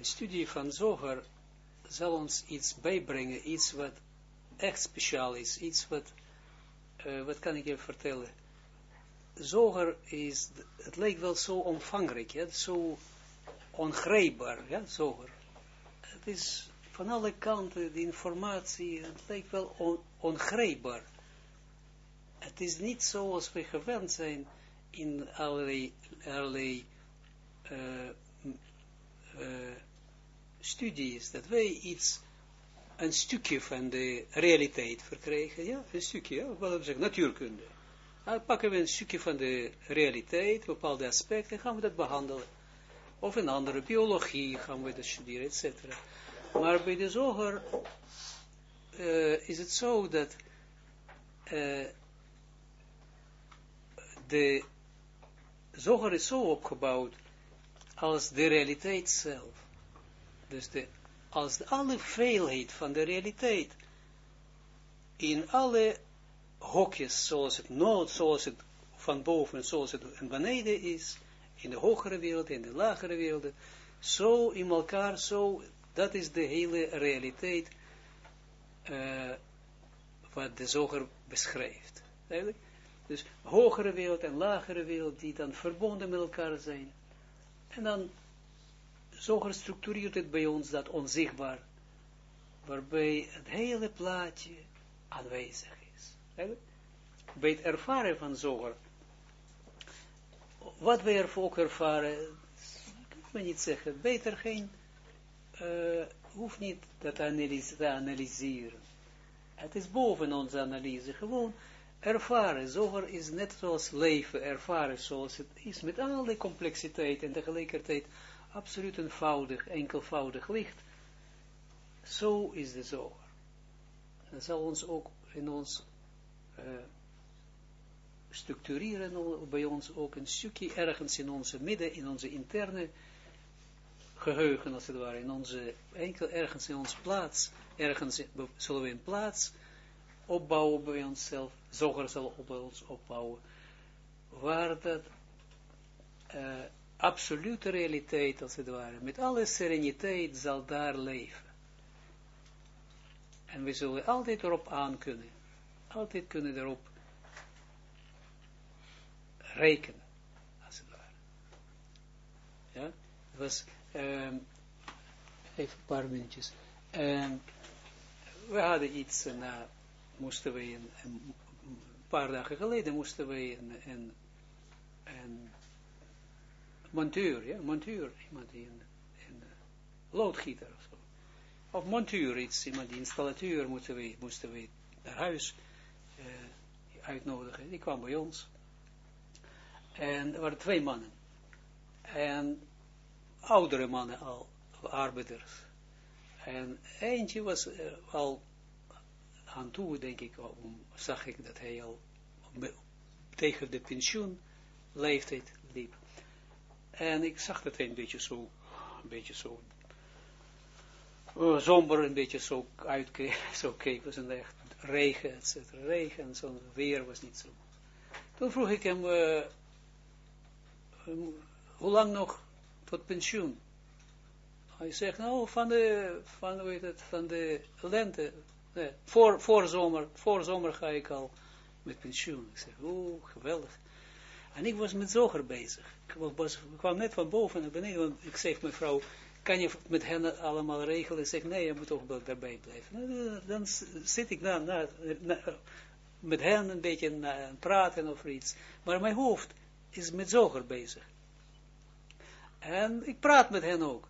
de studie van Zoger zal ons iets bijbrengen, iets wat echt speciaal is, iets wat, uh, wat kan ik je vertellen? Zoger is, het lijkt wel zo omvangrijk, ja, zo ongrijpbaar, ja, Zoger. Het is van alle kanten, de informatie, het lijkt wel on, ongrijpbaar. Het is niet zoals we gewend zijn in allerlei, allerlei uh, studies, dat wij iets, een stukje van de realiteit verkrijgen, ja, een stukje, ja, wat we zeggen, natuurkunde. Dan pakken we een stukje van de realiteit, bepaalde aspecten, gaan we dat behandelen. Of een andere biologie gaan we dat studeren, etc. Maar bij de zoger uh, is het zo dat uh, de zoger is zo opgebouwd als de realiteit zelf. Dus de, als alle veelheid van de realiteit in alle hokjes, zoals het nood, zoals het van boven, zoals het in beneden is, in de hogere wereld, in de lagere wereld, zo in elkaar, zo, dat is de hele realiteit, uh, wat de zoger beschrijft. Eigenlijk. Dus hogere wereld en lagere wereld, die dan verbonden met elkaar zijn. En dan zo gestructureerd het bij ons dat onzichtbaar, waarbij het hele plaatje aanwezig is. Bij het ervaren van zoger, wat we er ook ervaren, kan men niet zeggen, beter geen, uh, hoeft niet dat te analyseren. Het is boven onze analyse, gewoon ervaren. Zoger is net zoals leven, ervaren zoals het is, met alle complexiteit en tegelijkertijd absoluut eenvoudig, enkelvoudig licht. Zo is de zoger. Dat zal ons ook in ons uh, structureren, bij ons ook een stukje ergens in onze midden, in onze interne geheugen, als het ware, in onze, enkel ergens in onze plaats, ergens zullen we een plaats opbouwen bij onszelf, zoger zal op ons opbouwen, waar dat uh, absolute realiteit, als het ware, met alle sereniteit zal daar leven. En we zullen altijd erop aan kunnen, altijd kunnen erop rekenen, als het ware. Ja, het was, um, even een paar minuutjes. Um, we hadden iets, na, uh, moesten we een, paar dagen geleden, moesten we een, een montuur, ja, montuur, iemand die een, een loodgieter of zo. Of montuur, iets, iemand die installateur, moesten we, moesten we naar huis uh, uitnodigen. Die kwam bij ons. En er waren twee mannen. En oudere mannen al, arbeiders. En eentje was uh, al aan toe, denk ik, om, zag ik dat hij al tegen de pensioenleeftijd liep. En ik zag dat hij een beetje zo, een beetje zo, uh, somber, een beetje zo uitkeek, zo keek, was een echt regen, et cetera, regen en zo'n weer was niet zo. Toen vroeg ik hem, uh, um, hoe lang nog tot pensioen? Hij zegt, nou, van de, van, heet het, van de lente, voor, voor zomer, voor zomer ga ik al met pensioen. Ik zeg, oeh, geweldig. En ik was met zoger bezig. Ik, kwam net van boven naar beneden, ik zeg mijn vrouw, kan je met hen allemaal regelen? Ik zeg, nee, je moet toch wel daarbij blijven. Nou, dan zit ik na, met hen een beetje na, praten of iets. Maar mijn hoofd is met zoger bezig. En ik praat met hen ook.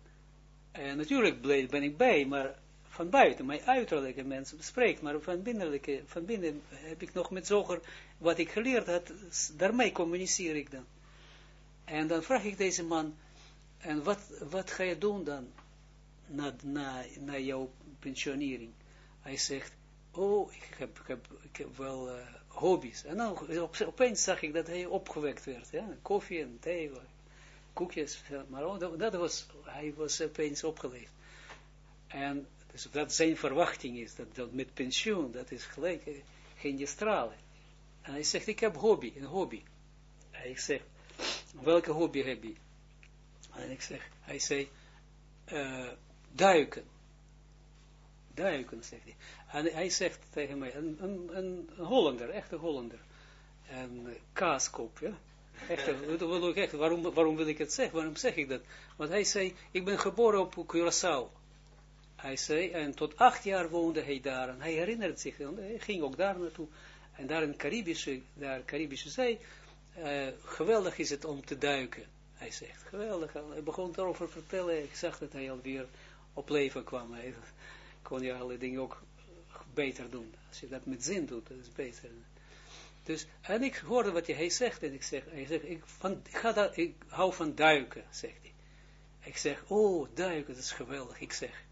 En natuurlijk ben ik bij, maar van buiten, mijn uiterlijke mensen spreekt, maar van binnenlijke, van binnen heb ik nog met zoger, wat ik geleerd had, daarmee communiceer ik dan. En dan vraag ik deze man, en wat, wat ga je doen dan, na, na, na jouw pensionering? Hij zegt, oh, ik heb, ik heb, wel uh, hobby's. En dan opeens zag ik dat hij opgewekt werd, koffie en thee, koekjes, maar oh, dat, dat was, hij was opeens opgeleefd. En dus dat zijn verwachting is, dat, dat met pensioen, dat is gelijk, eh, geen je stralen. En hij zegt, ik heb hobby, een hobby. En ik zeg, welke hobby heb je? En ik zeg, hij zei, uh, duiken. Duiken, zegt hij. En hij zegt tegen mij, een, een, een Hollander, echte Hollander, een kaaskop, ja. Echt, waarom, waarom wil ik het zeggen? Waarom zeg ik dat? Want hij zei, ik ben geboren op Curaçao. Hij zei, en tot acht jaar woonde hij daar. En hij herinnert zich, hij ging ook daar naartoe. En daar in Caribische, daar Caribische zee, uh, geweldig is het om te duiken. Hij zegt, geweldig. Hij begon erover te vertellen. Ik zag dat hij alweer op leven kwam. Hij kon je alle dingen ook beter doen. Als je dat met zin doet, dat is beter. Dus, en ik hoorde wat hij zegt, en ik zeg, hij zegt, ik, van, ik, ga dat, ik hou van duiken, zegt hij. Ik zeg, oh, duiken, dat is geweldig. Ik zeg,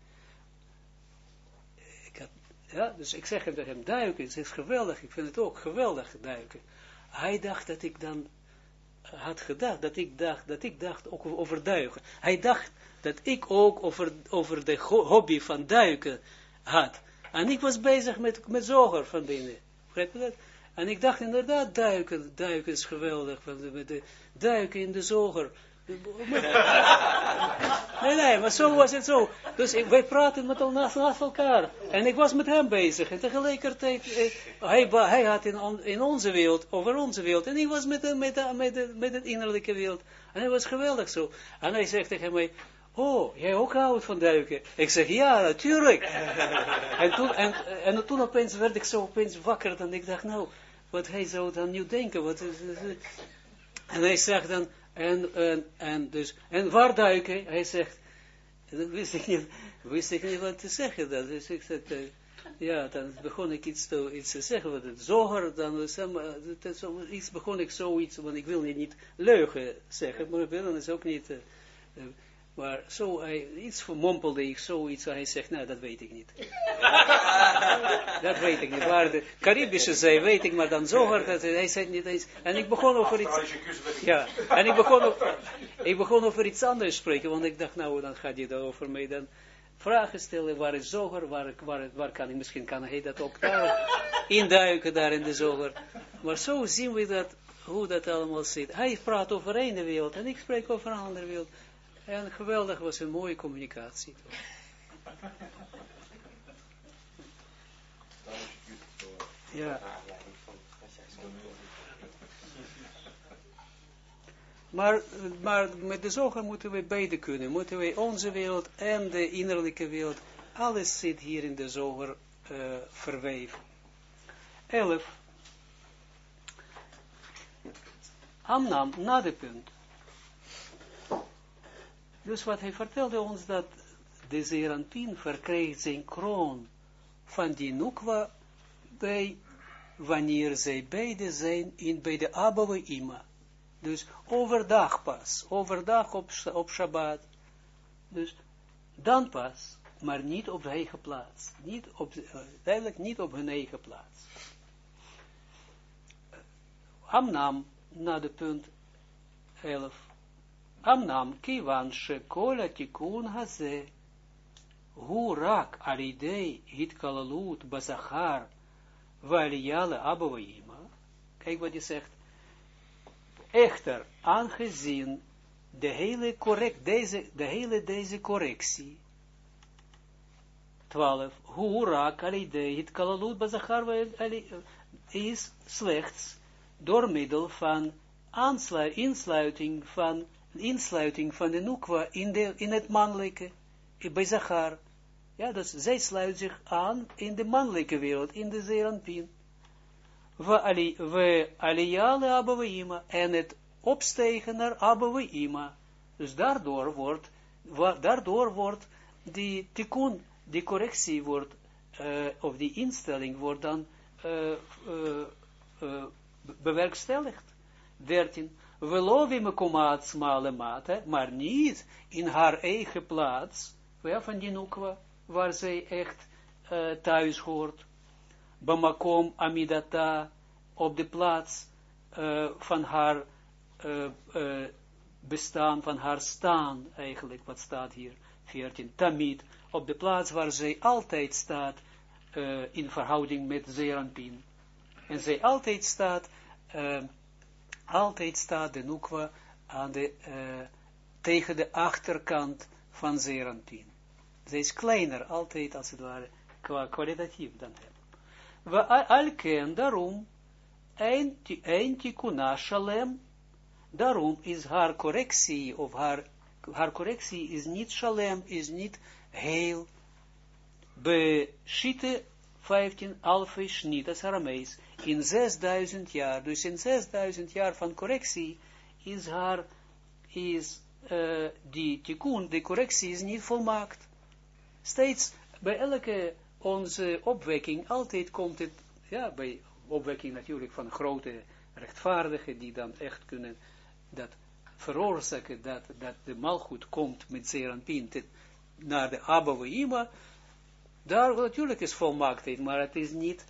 ja, dus ik zeg tegen hem, duiken, het is geweldig, ik vind het ook geweldig, duiken. Hij dacht dat ik dan had gedacht, dat ik dacht, dat ik dacht ook over duiken. Hij dacht dat ik ook over, over de hobby van duiken had. En ik was bezig met, met zoger van binnen. Begrijp je dat? En ik dacht inderdaad, duiken, duiken is geweldig. Duiken in de zoger. Nee, nee, maar zo was het zo. Dus ik, wij praten met naast, elkaar. En ik was met hem bezig. En tegelijkertijd, eh, hij, hij had in, in onze wereld, over onze wereld. En ik was met, met, met, met, met het innerlijke wereld. En hij was geweldig zo. En hij zegt tegen mij, oh, jij ook houdt van duiken? Ik zeg, ja, natuurlijk. en, toen, en, en toen opeens werd ik zo opeens wakker. En ik dacht, nou, wat hij zou dan nu denken. Wat is, en hij zegt dan, en, en, en, dus, en waar duiken? Hij zegt, dat wist ik niet, wist ik niet wat te zeggen. Dat. Dus ik zeg, uh, ja, dan begon ik iets te, iets te zeggen, wat het zoger, dan was iets begon ik zoiets, want ik wil niet, niet leugen zeggen, maar dan is ook niet, uh, maar zo, hij, iets vermompelde ik zoiets, hij zegt, nou, dat weet ik niet. dat weet ik niet. Maar de Caribische zee weet ik, maar dan zo hard, dat hij zei niet eens. En ik begon over iets, ja, en ik begon, over, ik begon over iets anders spreken, want ik dacht, nou, dan gaat hij daarover mee, dan vragen stellen, waar is zoger, waar, waar, waar kan ik, misschien kan hij dat ook daar induiken, daar in de zoger. Maar zo zien we dat, hoe dat allemaal zit. Hij praat over één wereld, en ik spreek over een andere wereld. En geweldig was een mooie communicatie. Ja. Maar, maar met de zoger moeten we beide kunnen. Moeten we onze wereld en de innerlijke wereld, alles zit hier in de zoger uh, verweven. 11. Amnam, na de punt. Dus wat hij vertelde ons, dat de Zeranpin verkreeg zijn kroon van die Nukwa bij, wanneer zij beide zijn in, bij de Abba Ima. Dus overdag pas, overdag op, op Shabbat. Dus dan pas, maar niet op de eigen plaats. Niet op, uh, duidelijk niet op hun eigen plaats. Amnam, na de punt 11. Amnam kivan shekola tikun haze, hu rak alidei hitkalalut bazachar, valiyale abouima. Kijk wat hij zegt. Echter, aangezien de hele, correct, deze, de hele deze correctie, 12, hu rak alidei hitkalalut bazachar, is slechts door middel van insluiting van insluiting van de Nukwa in, de, in het mannelijke, bij Zachar. Ja, dus zij sluit zich aan in de mannelijke wereld, in de Zeranpin. We aliyale Abouima en het opstegen naar. Dus daardoor wordt, daardoor wordt die tikkun, die correctie wordt, uh, of die instelling wordt dan uh, uh, bewerkstelligd. 13 Velovi mekumaat smale mate, maar niet in haar eigen plaats, ja, van die nukwa, waar zij echt uh, thuis hoort. Bamakom amidata, op de plaats uh, van haar uh, bestaan, van haar staan, eigenlijk, wat staat hier, 14, tamid, op de plaats waar zij altijd staat, in verhouding met Zeranpin. En zij altijd staat, altijd staat de Nukwa aan de, uh, tegen de achterkant van Zeranpin. Zij is kleiner, altijd als het ware, qua kwalitatief dan hem. We alken daarom, een tikuna shalem, daarom is haar correctie, of haar, haar correctie is niet shalem, is niet heel, be Shite 15 alfish niet als Aramees, in 6000 jaar, dus in 6000 jaar van correctie, is haar, is uh, die tikkun, de correctie is niet volmaakt. Steeds, bij elke onze opwekking, altijd komt het, ja, bij opwekking natuurlijk van grote rechtvaardigen, die dan echt kunnen dat veroorzaken, dat, dat de malgoed komt met Zeranpin naar de Abba daar natuurlijk is volmaaktheid, maar het is niet,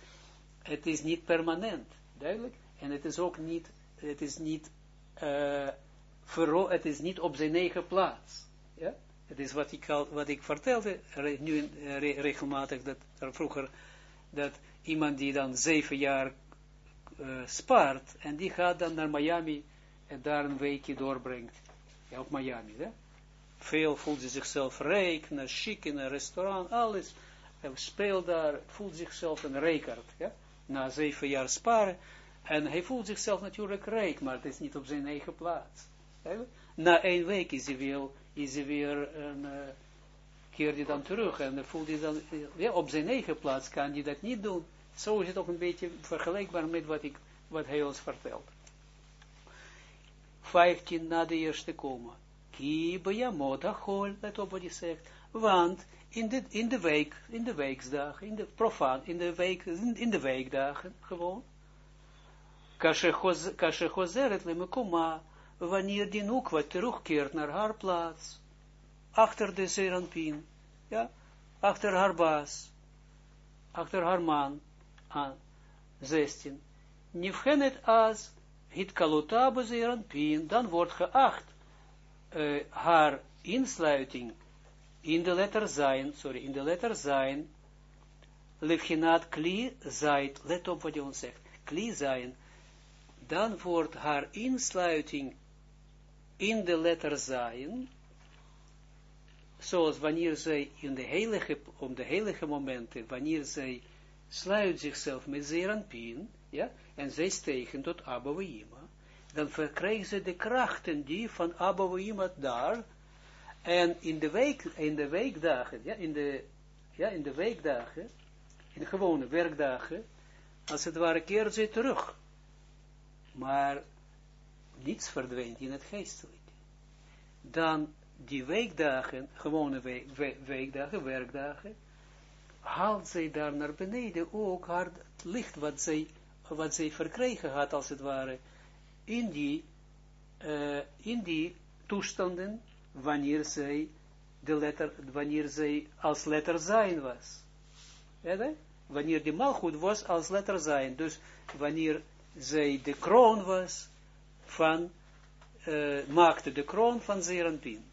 het is niet permanent, duidelijk, en het is ook niet, het is niet, uh, het is niet op zijn eigen plaats, ja, het is wat ik, wat ik vertelde, nu regelmatig, dat er vroeger, dat iemand die dan zeven jaar uh, spaart, en die gaat dan naar Miami, en daar een weekje doorbrengt, ja, op Miami, hè? veel voelt zichzelf rijk, naar chic, in een restaurant, alles, hij speelt daar, voelt zichzelf een rijkaard, ja? Na zeven jaar sparen, en hij voelt zichzelf natuurlijk rijk, maar het is niet op zijn eigen plaats. Na één week is hij weer, is hij weer een, uh, keert hij dan terug, en voelt hij dan, ja, op zijn eigen plaats kan hij dat niet doen. Zo is het ook een beetje vergelijkbaar met wat, ik, wat hij ons vertelt. 15 na de eerste koma. Ki bejamot hachol, let op wat hij zegt, want in de, in de week, in de weekdagen, in de profaan, in de week, in de weekdagen, gewoon. Kashe chozeret le mekoma, wanneer die nukwa terugkeert naar haar plaats, achter de zeranpin, ja, achter haar baas, achter haar man, aan 16. Nifgenet as, hit kaluta zeranpin, dan wordt geacht, uh, haar insluiting in de letter zijn, sorry, in de letter zijn, levginaat kli zijt, let op wat je ons zegt, kli zijn, dan wordt haar insluiting in de letter zijn, zoals wanneer zij in de heilige, om de heilige momenten, wanneer zij sluit zichzelf met Zeranpin, ja, en zij stegen tot Abba dan verkrijgen ze de krachten die van Abba daar, en in de, week, in de weekdagen, ja, in de, ja, in de weekdagen, in de gewone werkdagen, als het ware keert ze terug. Maar niets verdwijnt in het geestelijke. Dan die weekdagen, gewone weekdagen, werkdagen, haalt zij daar naar beneden ook haar het licht wat zij, wat zij verkregen had, als het ware, in die, uh, in die toestanden wanneer zij de letter, wanneer zij als letter zijn was. Ja, wanneer die malgoed was als letter zijn. Dus wanneer zij de kroon was van, uh, maakte de kroon van Zeranpin.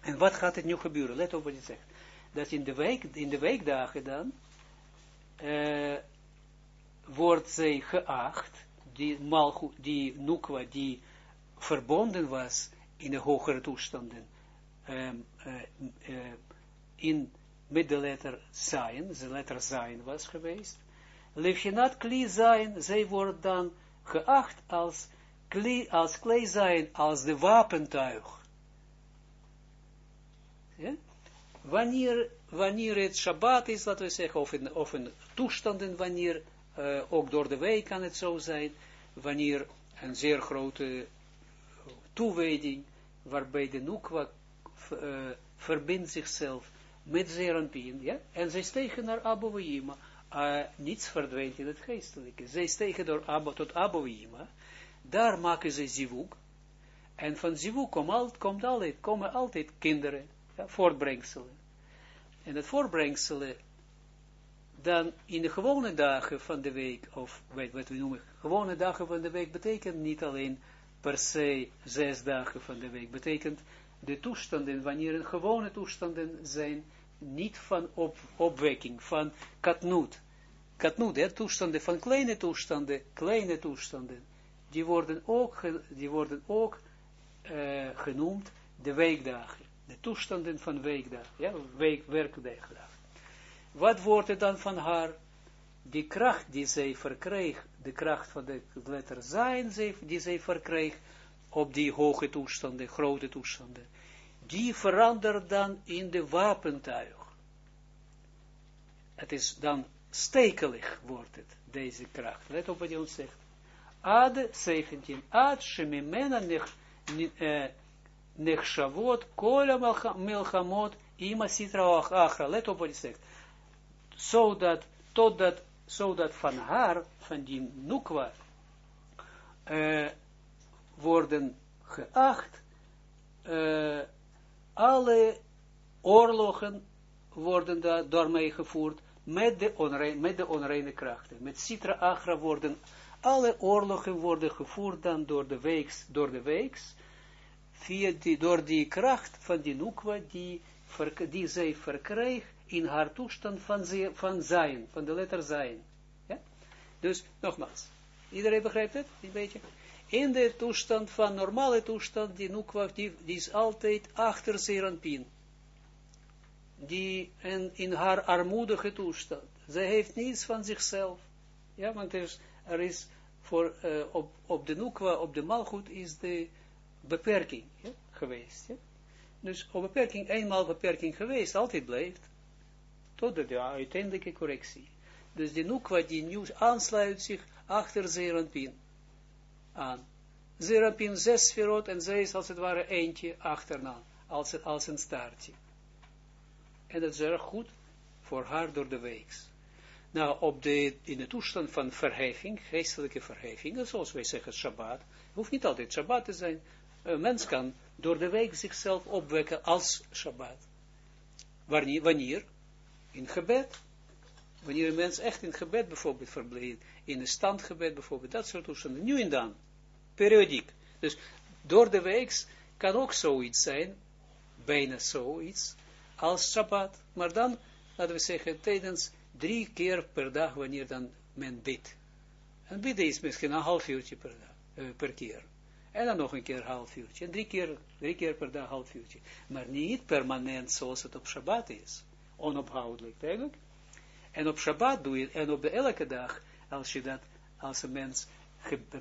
En wat gaat er nu gebeuren? Let op wat je zegt. Dat in de, week, in de weekdagen dan, uh, wordt zij geacht, die malgoed, die nukwa, die verbonden was in de hogere toestanden, um, uh, uh, in, met de letter zijn, de letter zijn was geweest, Levchinat kli zijn, zij wordt dan geacht als kli, als klei zijn, als de wapentuig. Ja? Wanneer, wanneer het Shabbat is, laten we zeggen, of in, toestanden, wanneer, uh, ook door de week kan het zo zijn, wanneer een zeer grote toewijding, waarbij de Nukwa uh, verbindt zichzelf met Zeranpien, ja, en zij stegen naar Abouima, uh, niets verdwijnt in het geestelijke. Zij stegen door Abba tot daar maken ze zivuk, en van zivuk komt, altijd, komt altijd, komen altijd kinderen, ja, voortbrengselen. En het voortbrengselen, dan in de gewone dagen van de week, of weet wat we noemen, gewone dagen van de week, betekent niet alleen per se zes dagen van de week. Betekent de toestanden, wanneer een gewone toestanden zijn, niet van op, opwekking, van katnoot. Katnoot, hè, toestanden van kleine toestanden, kleine toestanden, die worden ook, die worden ook uh, genoemd de weekdagen. De toestanden van weekdag, ja, week, werkdag. Wat wordt er dan van haar? Die kracht die zij verkreeg, de kracht van de letter zijn, die zij verkreeg, op die hoge toestanden, grote toestanden, die verandert dan in de wapentuig. Het is dan stekelig wordt het, deze kracht. Let op wat hij ons zegt. Ad 17, ad shemimena nechshavot kola melchamot ima sitra achra. Let op wat hij zegt. Zodat, totdat, zodat van haar, van die nukwa, uh, worden geacht, uh, alle oorlogen worden daar daarmee gevoerd met de, onrein, met de onreine krachten. Met Sitra Agra worden alle oorlogen worden gevoerd dan door de weeks, door de weeks, via die, door die kracht van die Nukwa die, die zij verkreeg in haar toestand van, van zijn, van de letter zijn. Ja? Dus, nogmaals, iedereen begrijpt het, een beetje? In de toestand van normale toestand, die Nukwa, die, die is altijd achter Zeranpin. Die en in haar armoedige toestand. Zij heeft niets van zichzelf. Ja, want er is, er is voor, uh, op, op de Nukwa, op de Malchut, is de beperking ja, geweest. Dus op beperking, eenmaal beperking geweest, altijd blijft. Tot de uiteindelijke correctie. Dus de Nukwa die nieuws aansluit zich achter Zeranpin aan. Zeranpin zes verrot en zij is als het ware eentje achterna, als, als een staartje. En dat is erg goed voor haar door de weeks. Nou, op de, in de toestand van verheffing, geestelijke verheffing, zoals wij zeggen Shabbat, hoeft niet altijd Shabbat te zijn. Een mens kan door de week zichzelf opwekken als Shabbat. Wanneer? In gebed. Wanneer een mens echt in gebed bijvoorbeeld verblijft, in een standgebed bijvoorbeeld, dat soort toestanden, nu en dan, periodiek. Dus door de week kan ook zoiets zijn, bijna zoiets, als Shabbat, maar dan, laten we zeggen, tijdens drie keer per dag, wanneer dan men bidt. En bidden is misschien een half uurtje per, dag, uh, per keer. En dan nog een keer een half uurtje. En drie keer, drie keer per dag een half uurtje. Maar niet permanent zoals het op Shabbat is. Onophoudelijk, eigenlijk. En op Shabbat doe je, en op de elke dag, als je dat, als een mens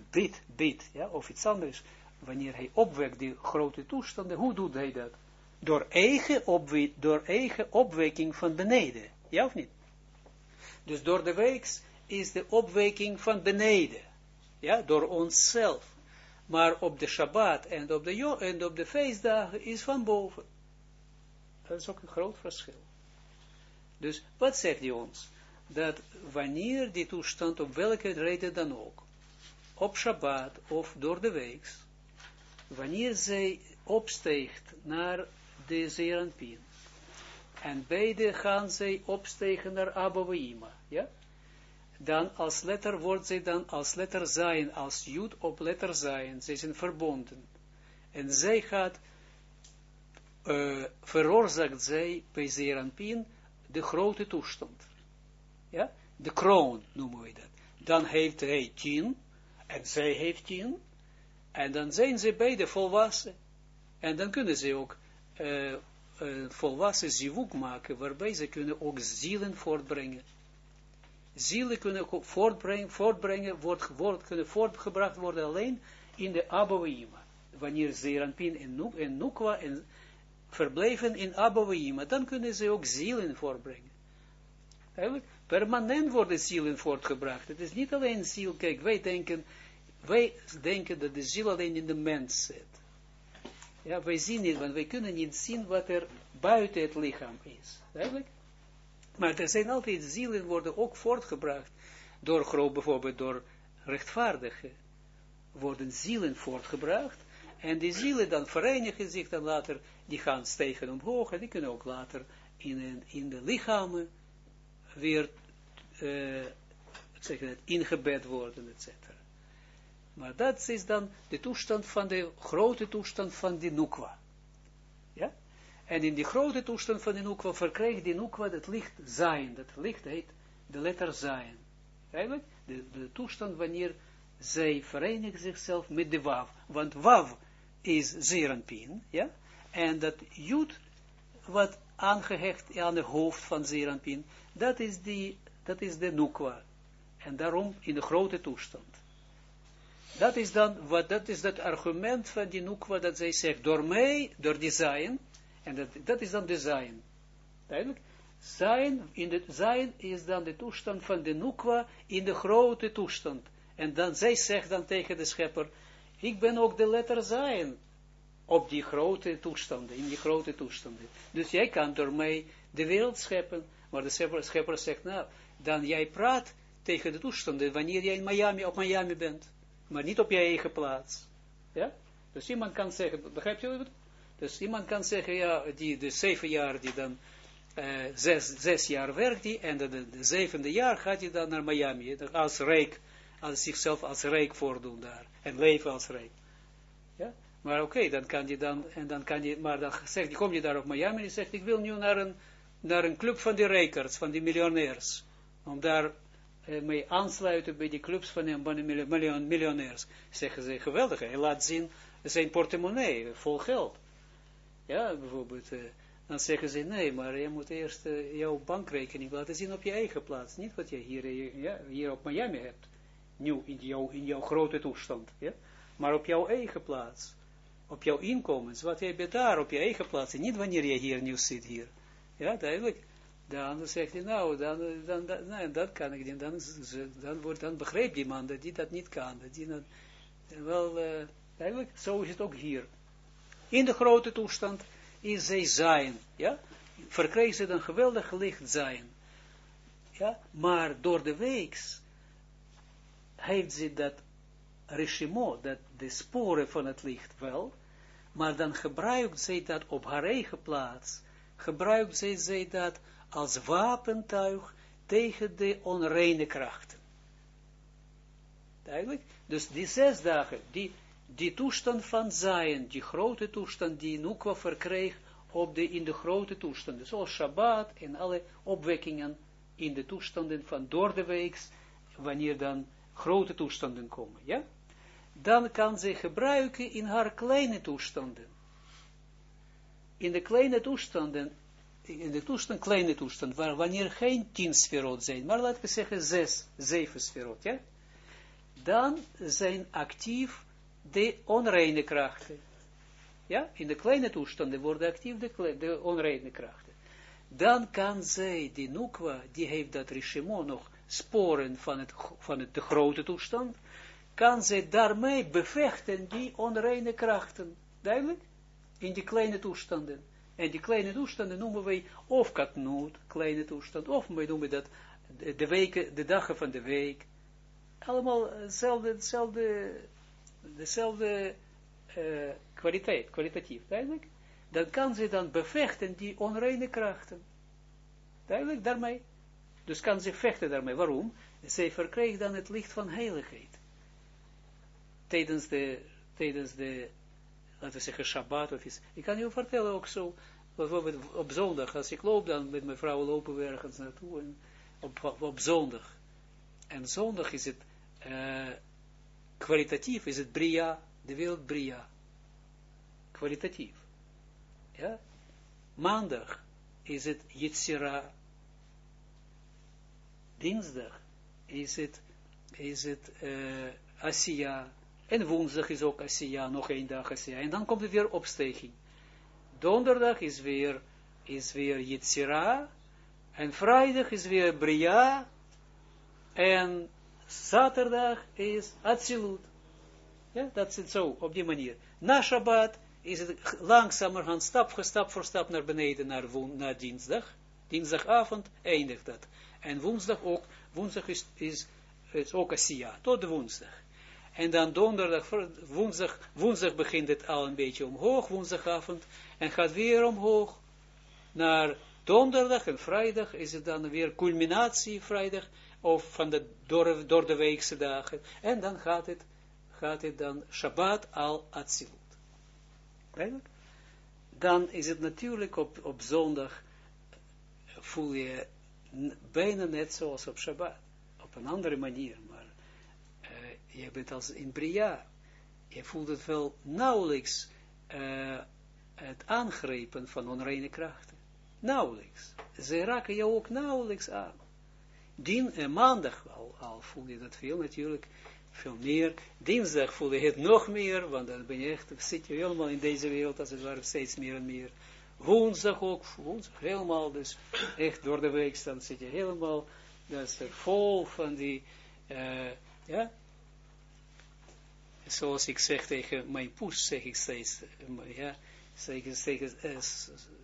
bidt, bidt, ja, of iets anders, wanneer hij opwekt die grote toestanden, hoe doet hij dat? Door eigen, opwe door eigen opwekking van beneden, ja of niet? Dus door de weeks is de opwekking van beneden, ja, door onszelf. Maar op de Shabbat en op de, en op de feestdagen is van boven. Dat is ook een groot verschil. Dus wat zegt hij ons? Dat wanneer die toestand, op welke reden dan ook, op Shabbat of door de week, wanneer zij opsteegt naar de Zeranpin, en beide gaan zij opstegen naar Abouima, ja? Dan als letter wordt zij dan als letter zijn, als Jud op letter zijn, zij zijn verbonden. En zij gaat, uh, veroorzaakt zij bij Zeranpin de grote toestand. Ja? De kroon noemen we dat. Dan heeft hij tien, en zij heeft tien, en dan zijn ze beide volwassen. En dan kunnen ze ook uh, volwassen zivuk maken, waarbij ze kunnen ook zielen voortbrengen. Zielen kunnen voortbrengen, voortbrengen kunnen voortgebracht worden alleen in de Abouima. Wanneer Zeranpin en, en Nukwa en verblijven in Abouima, dan kunnen ze ook zielen voortbrengen. Permanent worden zielen voortgebracht. Het is niet alleen ziel, kijk, wij denken, wij denken dat de ziel alleen in de mens zit. Ja, wij zien niet, want wij kunnen niet zien wat er buiten het lichaam is. Eigenlijk. Maar er zijn altijd zielen worden ook voortgebracht door groot, bijvoorbeeld door rechtvaardigen, worden zielen voortgebracht. En die zielen dan verenigen zich dan later, die gaan stegen omhoog en die kunnen ook later in, in de lichamen weer uh, het, ingebed worden, etc. Maar dat is dan de toestand van de grote toestand van die nukwa. Ja? En in die grote toestand van de nukwa verkrijgt die nukwa het licht zijn. Dat licht heet de letter zijn. Eigenlijk de, de toestand wanneer zij verenigt zichzelf met de wav. Want wav is zeranpin, ja? En dat Jud, wat aangehecht aan het hoofd van Zeranpin, dat is, die, dat is de Nukwa. En daarom in de grote toestand. Dat is dan, wat, dat is dat argument van die Nukwa, dat zij zegt, door mij, door design, en dat, dat is dan design. Duidelijk? Zijn, in de, zijn is dan de toestand van de Nukwa in de grote toestand. En dan, zij zegt dan tegen de schepper, ik ben ook de letter zijn op die grote toestanden, in die grote toestanden. Dus jij kan door mij de wereld scheppen, maar de schepper, zegt, nou, dan jij praat tegen de toestanden wanneer jij in Miami, op Miami bent, maar niet op je eigen plaats. Ja? Dus iemand kan zeggen, begrijp je wat? Dus iemand kan zeggen, ja, die, de zeven jaar die dan, uh, zes, zes jaar werkt die, en de, de, de, zevende jaar gaat hij dan naar Miami, als rijk, als zichzelf als rijk voordoen daar, en leven als rijk. Ja? Maar oké, dan kan je dan, en dan kan je, maar dan zegt, kom je daar op Miami, en je zegt, ik wil nu naar een, naar een club van die rijkers, van die miljonairs, om daar uh, mee aansluiten bij die clubs van de miljoen, miljonairs. Zeggen ze, geweldig, hij laat zien zijn portemonnee, vol geld. Ja, bijvoorbeeld, uh, dan zeggen ze, nee, maar je moet eerst uh, jouw bankrekening laten zien op je eigen plaats. Niet wat je hier, ja, hier op Miami hebt. Nu, in in jouw grote toestand. Ja? Maar op jouw eigen plaats. Op jouw inkomens. Wat je daar op je eigen plaats. En niet wanneer je hier nu zit hier. Ja, duidelijk. Dan zegt hij, nou, dan, dan, dan, nee, dat kan ik niet. Dan, dan, wordt, dan begrijpt die man dat die dat niet kan. Dat die dat, wel, uh, duidelijk, zo is het ook hier in de grote toestand, is zij zijn, ja, verkrijgt ze een geweldig licht zijn, ja, maar door de weeks heeft ze dat regimo, dat de sporen van het licht wel, maar dan gebruikt zij dat op haar eigen plaats, gebruikt zij, zij dat als wapentuig tegen de onreine krachten. Duidelijk? Dus die zes dagen, die die toestand van zijn, die grote toestand die Nukwa verkreeg op de, in de grote toestanden, zoals Shabbat en alle opwekkingen in de toestanden van door de weeks, wanneer dan grote toestanden komen, ja? Dan kan ze gebruiken in haar kleine toestanden. In de kleine toestanden, in de toestand, kleine toestand, waar wanneer geen tien sferot zijn, maar laten we zeggen zes, zeven sferot, ja? Dan zijn actief de onreine krachten. Ja, in de kleine toestanden worden actief de, de onreine krachten. Dan kan zij, die nukwa, die heeft dat regimo nog sporen van, het, van het, de grote toestand, kan zij daarmee bevechten die onreine krachten. Duidelijk? In die kleine toestanden. En die kleine toestanden noemen wij of katnoot, kleine toestand, of wij noemen dat de, weken, de dagen van de week. Allemaal hetzelfde, hetzelfde dezelfde uh, kwaliteit, kwalitatief, duidelijk, dan kan ze dan bevechten die onreine krachten. Duidelijk, daarmee. Dus kan ze vechten daarmee. Waarom? Zij verkrijgt dan het licht van heiligheid. Tijdens de, tijdens de, laten we zeggen, Shabbat of iets. Ik kan je vertellen ook zo, bijvoorbeeld op zondag, als ik loop dan met mijn vrouw lopen we ergens naartoe, en op, op, zondag. En zondag is het, uh, kwalitatief is het Bria, de wereld Bria. Kwalitatief. Ja? Maandag is het Yitzira. Dinsdag is het, is het uh, Asiya. En woensdag is ook Asiya, nog één dag Asiya. En dan komt het weer opstijging. Donderdag is weer, is weer Yitzira. En vrijdag is weer Bria. En Zaterdag is Atsilut. Ja, dat zit zo, op die manier. Na Shabbat is het langzamerhand, stap voor stap voor stap naar beneden, naar, naar dinsdag. Dinsdagavond eindigt dat. En woensdag ook, woensdag is, is, is ook Asiya, tot woensdag. En dan donderdag, woensdag, woensdag begint het al een beetje omhoog, woensdagavond, en gaat weer omhoog naar donderdag en vrijdag is het dan weer culminatie vrijdag, of van de door, de weekse dagen. En dan gaat het, gaat het dan Shabbat al Atsilut. Dan is het natuurlijk op, op zondag, voel je bijna net zoals op Shabbat. Op een andere manier, maar uh, je bent als in Bria. Je voelt het wel nauwelijks uh, het aangrepen van onreine krachten. Nauwelijks. Ze raken jou ook nauwelijks aan. Dien, eh, maandag al, al voel je dat veel natuurlijk, veel meer. Dinsdag voel je het nog meer, want dan ben je echt, zit je helemaal in deze wereld, als het ware steeds meer en meer. Woensdag ook, woensdag helemaal, dus echt door de week dan zit je helemaal, is vol van die, uh, ja, zoals ik zeg tegen mijn poes, zeg ik steeds, uh, ja, zeg ik tegen, uh,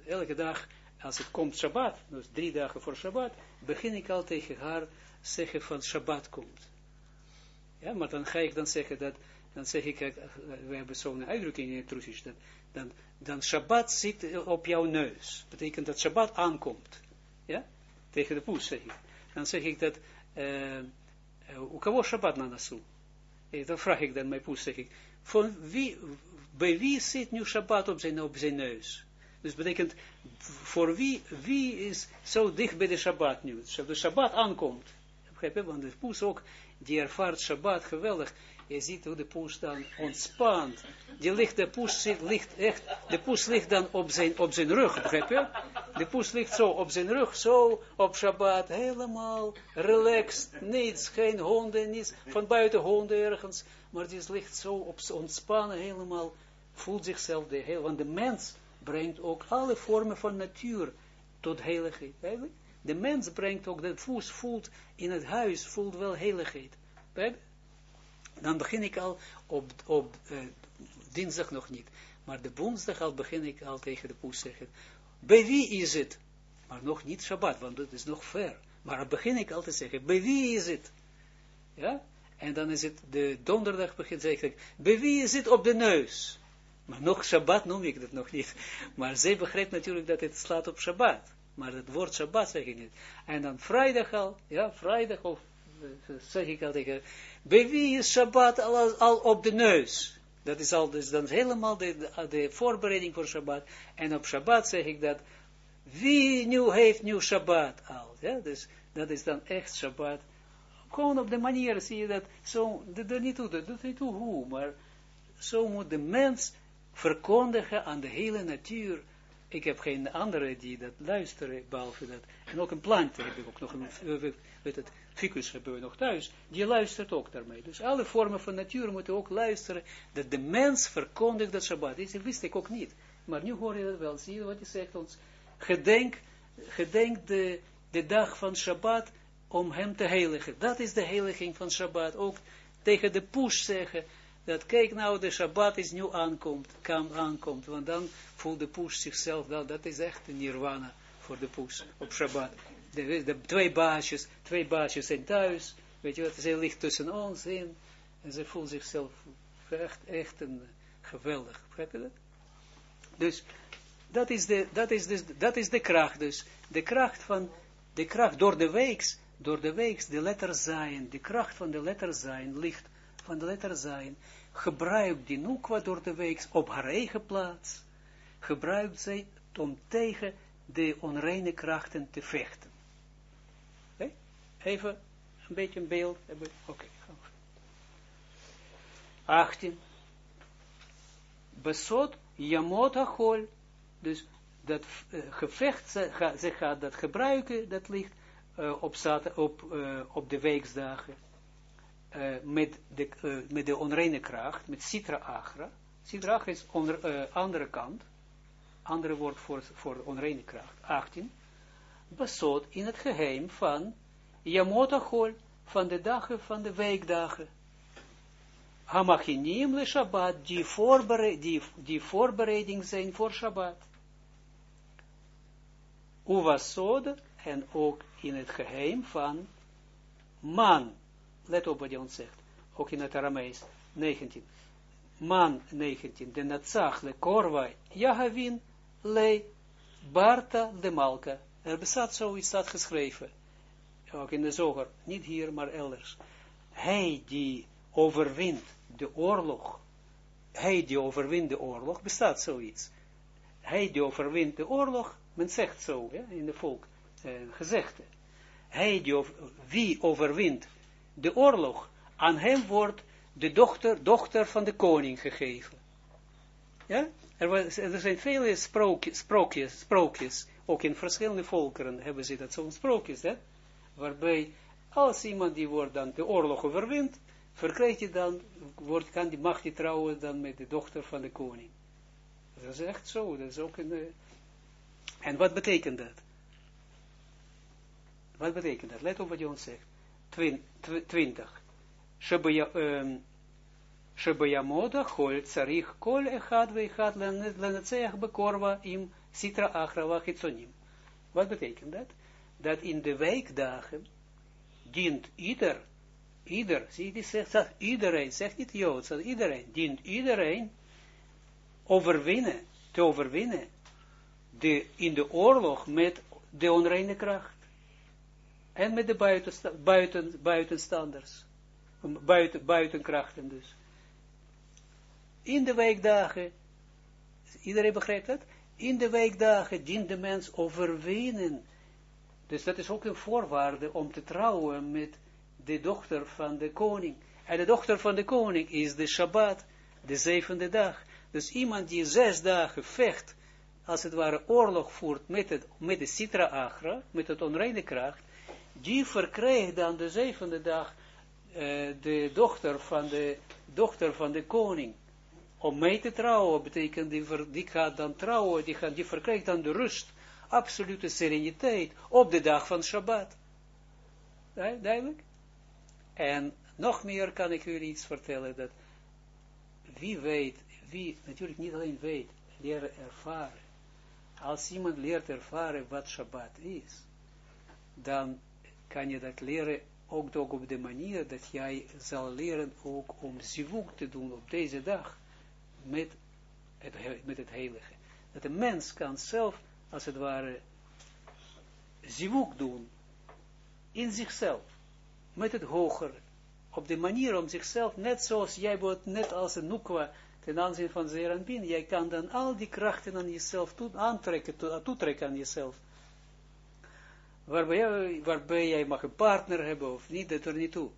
elke dag, als het komt Shabbat, dus drie dagen voor Shabbat, begin ik al tegen haar zeggen van Shabbat komt. Ja, maar dan ga ik dan zeggen dat, dan zeg ik, we hebben zo'n uitdrukking in het Russisch, dat, dan, dan Shabbat zit eh, op jouw neus. Betekent dat Shabbat aankomt. Ja? Tegen de poes zeg ik. Dan zeg ik dat, eh, eh, hoe kan Shabbat na nasu? Dan vraag ik dan mijn poes, zeg ik, van wie, bij wie zit nu Shabbat op zijn, op zijn neus? Dus betekent, voor wie, wie is zo dicht bij de Shabbat nu? De Shabbat aankomt. Begrijp je? Want de poes ook, die ervaart Shabbat geweldig. Je ziet hoe de poes dan ontspant. Die ligt, de poes ligt echt, de poes ligt dan op zijn, op zijn rug, begrijp je? De poes ligt zo op zijn rug, zo op Shabbat, helemaal relaxed, niets, geen honden, niets, van buiten honden ergens, maar die ligt zo op ontspannen, helemaal, voelt zichzelf de heel, want de mens brengt ook alle vormen van natuur tot heiligheid. De mens brengt ook, de voet voelt in het huis, voelt wel heiligheid. Dan begin ik al op, op uh, dinsdag nog niet. Maar de woensdag al begin ik al tegen de poes zeggen. Bij wie is het? Maar nog niet Shabbat, want dat is nog ver. Maar dan begin ik al te zeggen, bij wie is het? Ja? En dan is het de donderdag begin zeg ik, bij wie is het op de neus? Maar nog Shabbat noem ik dat nog niet. Maar zij begrijpt natuurlijk dat het slaat op Shabbat. Maar het woord Shabbat zeg ik niet. En dan vrijdag al, ja, vrijdag of eh, zeg ik al tegen, bij wie is Shabbat al, al op de neus? Dat is al, dus dan helemaal de, de, voorbereiding voor Shabbat. En op Shabbat zeg ik dat, wie nu heeft nu Shabbat al? Ja, dus dat is dan echt Shabbat. Gewoon op de manier zie je dat, zo, dat niet toe, dat doet niet toe hoe, maar zo moet de mens verkondigen aan de hele natuur. Ik heb geen andere die dat luisteren, behalve dat. En ook een plant heb ik ook nog, een, weet het, ficus hebben we nog thuis, die luistert ook daarmee. Dus alle vormen van natuur moeten ook luisteren, dat de mens verkondigt dat Shabbat is. Dat wist ik ook niet. Maar nu hoor je dat wel, zie je wat hij zegt ons. Gedenk, gedenk de, de dag van Shabbat om hem te heiligen. Dat is de heiliging van Shabbat. Ook tegen de push zeggen, dat kijk nou, de Shabbat is nu aankomt, kan aankomt, want dan voelt de push zichzelf, dat, dat is echt een nirvana voor de push op Shabbat. De, de, twee baasjes, twee baasjes zijn thuis, weet je wat, ze ligt tussen ons in, en ze voelt zichzelf echt, echt een geweldig, begrijp je dat? Dus, dat is de, dat is dus, dat is de kracht, dus, de kracht van, de kracht door de weeks, door de weeks, de letter zijn, de kracht van de letter zijn ligt van de letter zijn, gebruikt die Nukwa door de week op haar eigen plaats, gebruikt zij om tegen de onreine krachten te vechten. Even een beetje een beeld hebben. Oké, okay, we. 18. Besot Yamot. Dus dat uh, gevecht, ze, gaat dat gebruiken, dat ligt uh, op, op, uh, op de weeksdagen uh, met, de, uh, met de onreine kracht, met Sitra Agra. Sitra Agra is onder, uh, andere kant, andere woord voor, voor onreine kracht. 18. Besot in het geheim van Yamotachol, van de dagen van de weekdagen. Hamachinim le Shabbat, die, voorbereid, die, die voorbereiding zijn voor Shabbat. Uvasod, en ook in het geheim van man, let op wat hij ons zegt, ook in het Aramees, 19. Man 19, de Natsach le Korva, Yahavin le Barta de Malka. Er bestaat zoiets staat geschreven, ook in de zoger, niet hier, maar elders. Hij die overwint de oorlog, hij die overwint de oorlog, bestaat zoiets. Hij die overwint de oorlog, men zegt zo, ja, in de volk, eh, gezegde. Hij die wie overwint de oorlog. Aan hem wordt de dochter, dochter van de koning gegeven. Ja? Er, was, er zijn vele sprookjes, sprookjes, ook in verschillende volkeren hebben ze dat zo'n sprookjes, hè? waarbij als iemand die wordt dan de oorlog overwint, verkrijgt hij dan, wordt, kan die, mag hij trouwen dan met de dochter van de koning. Dat is echt zo, dat is ook een... Uh, en wat betekent dat? Wat betekent dat? Let op wat je ons zegt. Twintig. Shebayamoda chol tsarich kol echad veechad lenetzeach bekorva im sitra achra wachitzonim. Wat betekent dat? Dat in de wijkdagen dient ieder, ieder, zie je, zegt, zegt iedereen, zegt niet Joods, zegt iedereen, dient iedereen overwinnen, te overwinnen, de, in de oorlog met de onreine kracht. En met de buiten, buiten, buitenstanders. Buiten, buitenkrachten dus. In de weekdagen, iedereen begrijpt dat? In de weekdagen dient de mens overwinnen. Dus dat is ook een voorwaarde om te trouwen met de dochter van de koning. En de dochter van de koning is de Shabbat, de zevende dag. Dus iemand die zes dagen vecht, als het ware oorlog voert met, met de Sitra Agra, met het onreine kracht, die verkrijgt dan de zevende dag uh, de dochter van de, dochter van de koning. Om mee te trouwen, betekent die, die gaat dan trouwen, die, gaat, die verkrijgt dan de rust, absolute sereniteit, op de dag van Shabbat. Duidelijk? En nog meer kan ik jullie iets vertellen, dat wie weet, wie natuurlijk niet alleen weet, leren ervaren. Als iemand leert ervaren wat Shabbat is, dan kan je dat leren ook, ook op de manier dat jij zal leren ook om zivuk te doen op deze dag met het, met het heilige. Dat een mens kan zelf, als het ware, zivuk doen in zichzelf, met het hogere, op de manier om zichzelf, net zoals jij wordt, net als een nukwa, ten aanzien van Zeranpin, jij kan dan al die krachten aan jezelf toe, aantrekken, toetrekken aan jezelf waarbij jij, mag een partner hebben of niet, dat er niet toe.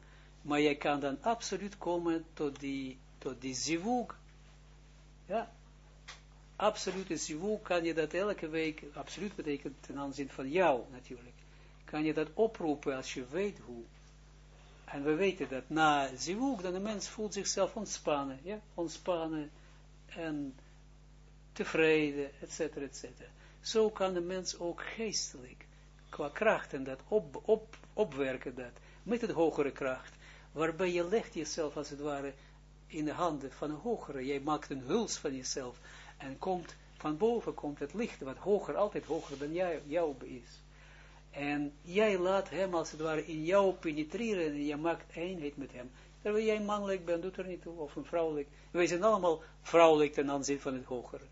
Maar jij kan dan absoluut komen tot die, tot die zivug. Ja, absolute zivug kan je dat elke week, absoluut betekent ten aanzien van jou natuurlijk, kan je dat oproepen als je weet hoe. En we weten dat na zivug, dan de mens voelt zichzelf ontspannen, ja, ontspannen en tevreden, et cetera, et cetera. Zo kan de mens ook geestelijk qua kracht en dat op, op, opwerken dat, met het hogere kracht, waarbij je legt jezelf als het ware in de handen van een hogere, jij maakt een huls van jezelf, en komt, van boven komt het licht, wat hoger, altijd hoger dan jij, jou is. En jij laat hem als het ware in jou penetreren, en je maakt eenheid met hem. Terwijl jij mannelijk bent, doet er niet toe, of een vrouwelijk. Wij zijn allemaal vrouwelijk ten aanzien van het hogere.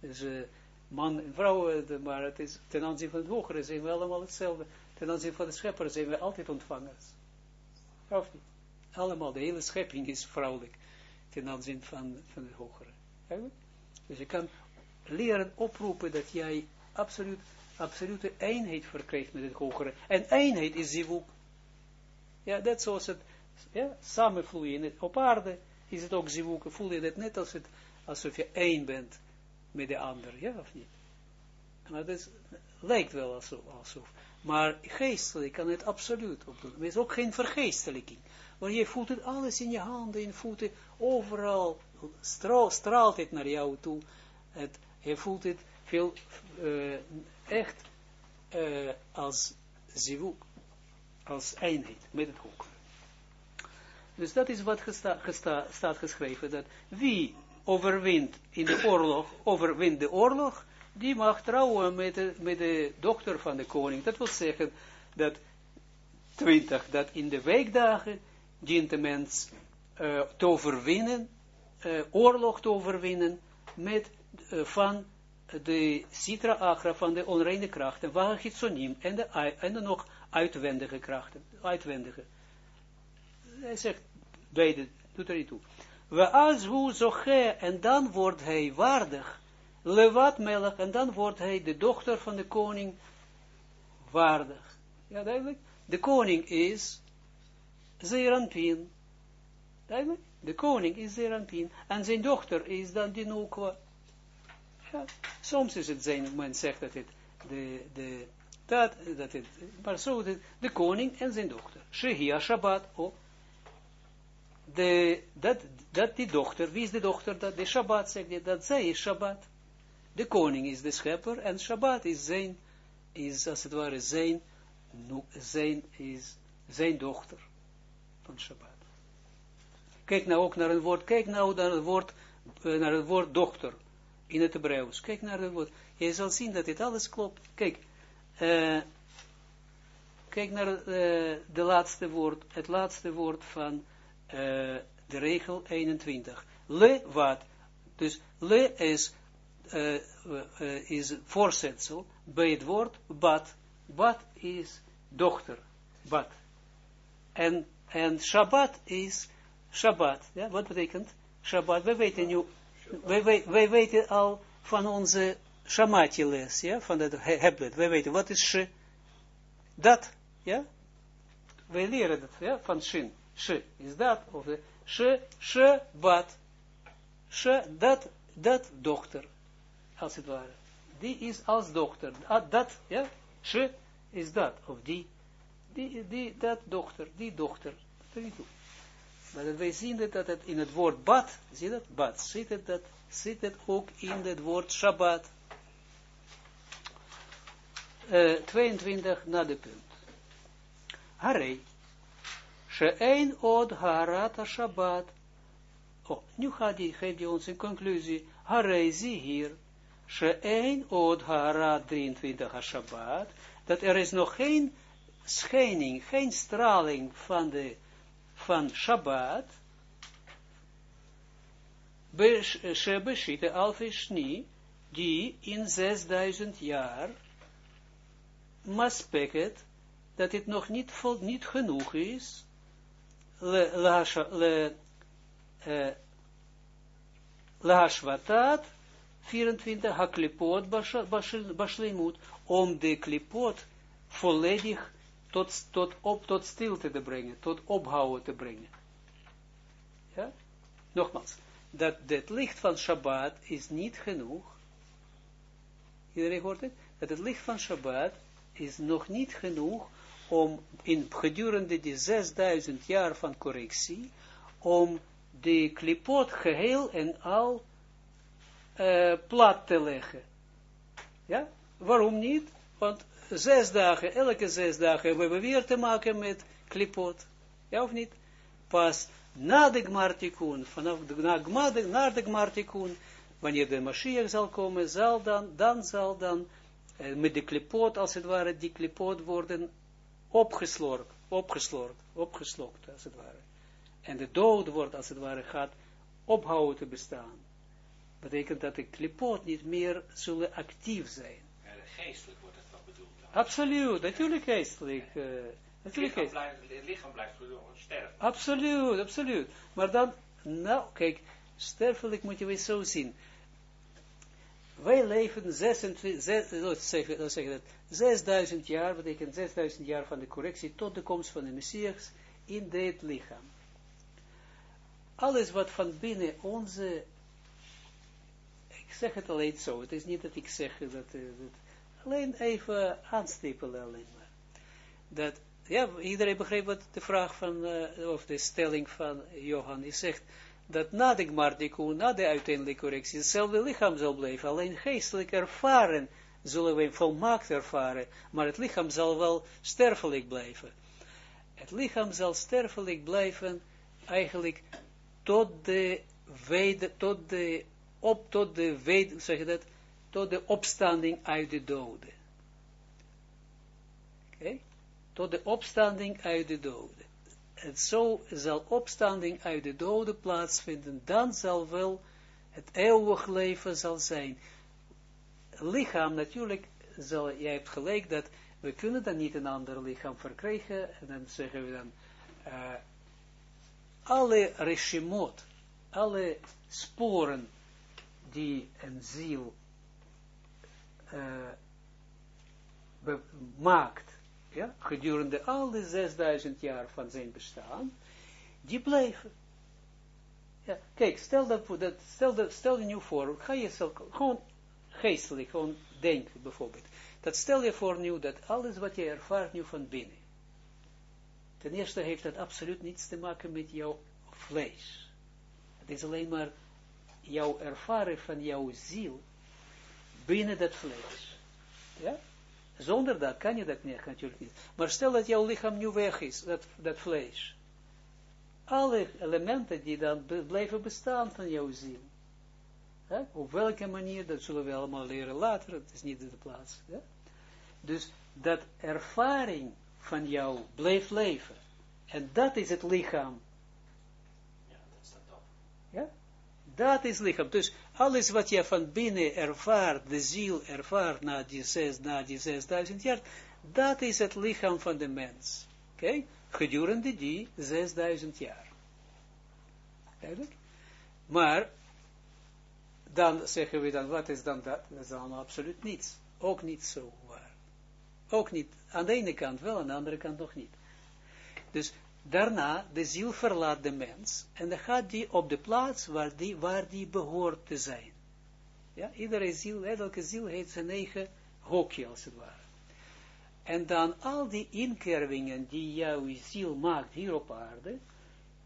Dus uh, man en vrouw, maar het is ten aanzien van het hogere zijn we allemaal hetzelfde. Ten aanzien van de schepper zijn we altijd ontvangers. Of niet? Allemaal, de hele schepping is vrouwelijk ten aanzien van, van het hogere. Dus je kan leren oproepen dat jij absoluut, absolute eenheid verkrijgt met het hogere. En eenheid is zivuk. Ja, dat zoals het ja, samenvloeien. Op aarde is het ook zivuk. Voel je dat net als het, alsof je één bent met de ander, ja of niet? Maar dat lijkt wel alsof, alsof. Maar geestelijk kan het absoluut opdoen. Er is ook geen vergeestelijking. Want je voelt het alles in je handen, in voeten, overal straalt het naar jou toe. Het, je voelt het veel uh, echt uh, als zivuk, als eenheid met het hoek. Dus dat is wat staat geschreven, dat wie overwint in de oorlog, overwint de oorlog, die mag trouwen met de, met de dochter van de koning. Dat wil zeggen dat 20, dat in de weekdagen dient de mens uh, te overwinnen, uh, oorlog te overwinnen met uh, van de citra agra van de onreine krachten, wagitsonim en de, en de nog uitwendige krachten, uitwendige. Hij zegt, beide, doet er niet toe. We als hoe zoche, en dan wordt hij waardig, lewat melech, en dan wordt hij de dochter van de koning waardig. Ja, duidelijk? De koning is Zeranpin. Duidelijk? De koning is Zeranpin. En zijn dochter is dan die Nukwa. Ja, soms is het zijn, men zegt dat het de, de, dat, dat het, maar zo, de, de koning en zijn dochter. Shehia Shabbat, oh. De, dat, dat die dochter, wie is de dochter? Dat de Shabbat, zegt dat zij is Shabbat. De koning is de schepper en Shabbat is zijn, is als het ware zijn, zijn, is zijn dochter van Shabbat. Kijk nou ook naar een woord, kijk nou naar het woord, eh, naar het woord dochter in het Hebreeuws. Kijk naar het woord. Je zal zien dat dit alles klopt. Kijk, uh, kijk naar uh, de laatste woord, het laatste woord van uh, de regel 21. Le wat. Dus le is, is voorzetsel bij het woord bat. Bat is dochter. Bat. En, en Shabbat is Shabbat. Ja, wat betekent Shabbat? Wij weten nu, wij, wij, wij weten al van onze Shamati les, ja, van het Heblet. Wij weten, wat is She? Dat, ja? Wij leren dat, ja, van Shin. She is dat, of de She, She, Bat. She, dat, dat dochter, als het ware. Die is als dochter. Dat, ja? She is dat, of die. Die, die, dat dochter, die dochter. Dat Maar wij zien dat, dat het in het woord bad, zie dat, bad, zit het, dat, zit het ook in het woord Shabbat. 22 na de punt. Harei. She'ein od harata Shabbat. Oh, nu gaat hij, geeft hij ons een conclusie. Harei, zie hier. She'ein od harat 23 ha Shabbat. Dat er is nog geen schijning, geen straling van de van Shabbat. Shebeshite alfishni, die in 6000 jaar maspeket, dat het nog niet, vol, niet genoeg is, le, le, eh, Lahashvatat, 24, haklipot bashlimut, om de klipot volledig tot, tot, op, tot stilte te brengen, tot ophouden te brengen. Ja? Nogmaals, dat het licht van Shabbat is niet genoeg. Iedereen hoort het? Dat het licht van Shabbat is nog niet genoeg om in gedurende die 6000 jaar van correctie, om de klipot geheel en al uh, plat te leggen. Ja? Waarom niet? Want zes dagen, elke zes dagen hebben we weer te maken met klipot. Ja of niet? Pas na de Gmartikun, vanaf de, na, de Gmartikun, wanneer de Mashiach zal komen, zal dan, dan zal dan eh, met de klipot, als het ware, die klipot worden opgeslorpt, opgeslorpt, opgeslokt, als het ware. En de dood wordt, als het ware, gaat ophouden te bestaan. Betekent dat de klipot niet meer zullen actief zijn. Ja, geestelijk wordt het wel bedoeld. Absoluut, natuurlijk geestelijk. Uh, natuurlijk het, lichaam blijft, het lichaam blijft sterven. Absoluut, absoluut. Maar dan, nou, kijk, sterfelijk moet je weer zo zien wij leven 26, zeggen, zeggen dat, 6000 jaar, betekent 6000 jaar van de correctie tot de komst van de Messias in dit lichaam. Alles wat van binnen onze, ik zeg het alleen zo, het is niet dat ik zeg dat, dat alleen even aanstippelen alleen maar. Dat, ja, iedereen begreep wat de vraag van, uh, of de stelling van Johan, die zegt, dat na de gmartikun, na de uiteindelijke correctie, hetzelfde lichaam zal blijven, alleen geestelijk ervaren, zullen we volmaakt ervaren, maar het lichaam zal wel sterfelijk blijven. Het lichaam zal sterfelijk blijven, eigenlijk, tot de tot de, op, tot de weder, zeg je dat, tot de opstanding uit de doden. Oké? Tot de opstanding uit de doden en zo zal opstanding uit de doden plaatsvinden, dan zal wel het eeuwig leven zal zijn. Lichaam natuurlijk, zal, jij hebt gelijk dat we kunnen dan niet een ander lichaam verkrijgen, en dan zeggen we dan, uh, alle regimot, alle sporen die een ziel uh, maakt, ja, gedurende al de 6000 jaar van zijn bestaan, die blijven. Ja, kijk, stel, dat, dat, stel, dat, stel je nu voor, ga je zelf, gewoon geestelijk, gewoon denken bijvoorbeeld. Dat stel je voor nu, dat alles wat je ervaart nu van binnen. Ten eerste heeft dat absoluut niets te maken met jouw vlees. Het is alleen maar jouw ervaren van jouw ziel binnen dat vlees. Ja? Zonder dat kan je dat niet, natuurlijk niet. Maar stel dat jouw lichaam nu weg is, dat, dat vlees. Alle elementen die dan blijven bestaan van jouw ziel. Op welke manier, dat zullen we allemaal leren later, het is niet de plaats. Ja? Dus dat ervaring van jou blijft leven. En dat is het lichaam. Ja, dat staat op. Ja? Dat is lichaam. Dus alles wat je van binnen ervaart, de ziel ervaart na die, zes, na die 6000 jaar, dat is het lichaam van de mens. Oké? Gedurende die 6000 jaar. Duidelijk? Maar, dan zeggen we dan, wat is dan dat? Dat is dan absoluut niets. Ook niet zo waar. Ook niet, aan de ene kant wel, aan de andere kant nog niet. Dus daarna, de ziel verlaat de mens, en dan gaat die op de plaats waar die, behoort te zijn. Ja, iedere ziel, elke ziel heeft zijn eigen hokje, als het ware. En dan al die inkervingen die jouw ziel maakt hier op aarde,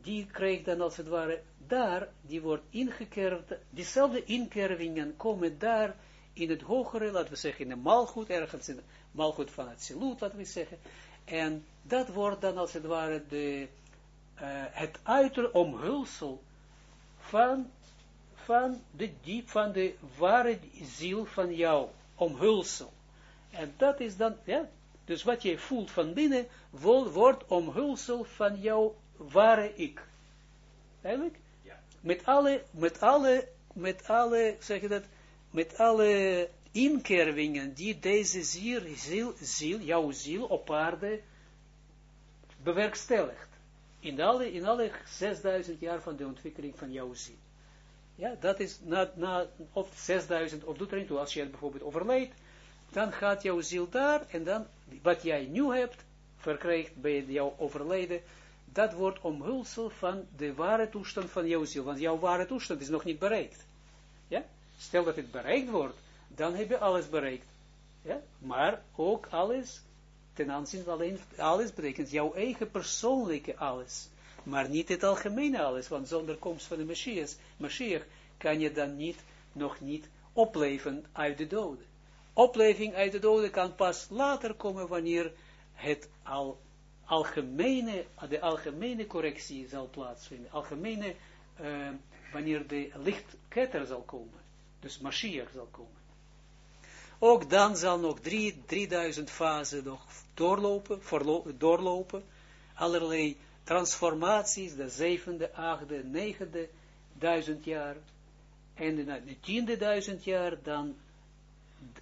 die krijgt dan als het ware daar, die wordt ingekerfd, diezelfde inkervingen komen daar in het hogere, laten we zeggen, in de malgoed, ergens in de malgoed van het siloet, laten we zeggen. En dat wordt dan als het ware de, eh, het uiter omhulsel van, van de diep, van de ware ziel van jou, omhulsel. En dat is dan, ja, dus wat je voelt van binnen, wo- wordt omhulsel van jouw ware ik. Eigenlijk? Ja. Met alle, met alle, met alle, zeg je dat, met alle inkervingen die deze ziel, ziel, ziel, jouw ziel op aarde bewerkstelligt. In alle, in alle 6000 jaar van de ontwikkeling van jouw ziel. Ja, dat is na, na of 6000, of doet er niet toe, als je bijvoorbeeld overlijdt, dan gaat jouw ziel daar, en dan, wat jij nu hebt, verkrijgt bij jouw overlijden, dat wordt omhulsel van de ware toestand van jouw ziel, want jouw ware toestand is nog niet bereikt. Ja? Stel dat het bereikt wordt, dan heb je alles bereikt. Maar ook alles, ten aanzien van alleen, alles betekent jouw eigen persoonlijke alles, maar niet het algemene alles, want zonder komst van de Messias, Messias kan je dan niet, nog niet opleven uit de doden. Opleving uit de doden kan pas later komen wanneer het al algemene, de algemene correctie zal plaatsvinden, algemene, eh, wanneer de lichtketter zal komen, dus Mashiach zal komen. Ook dan zal nog drie, 3000 fasen nog doorlopen, doorlopen, allerlei transformaties, de zevende, achtste, negende duizend jaar, en de, de tiende duizend jaar, dan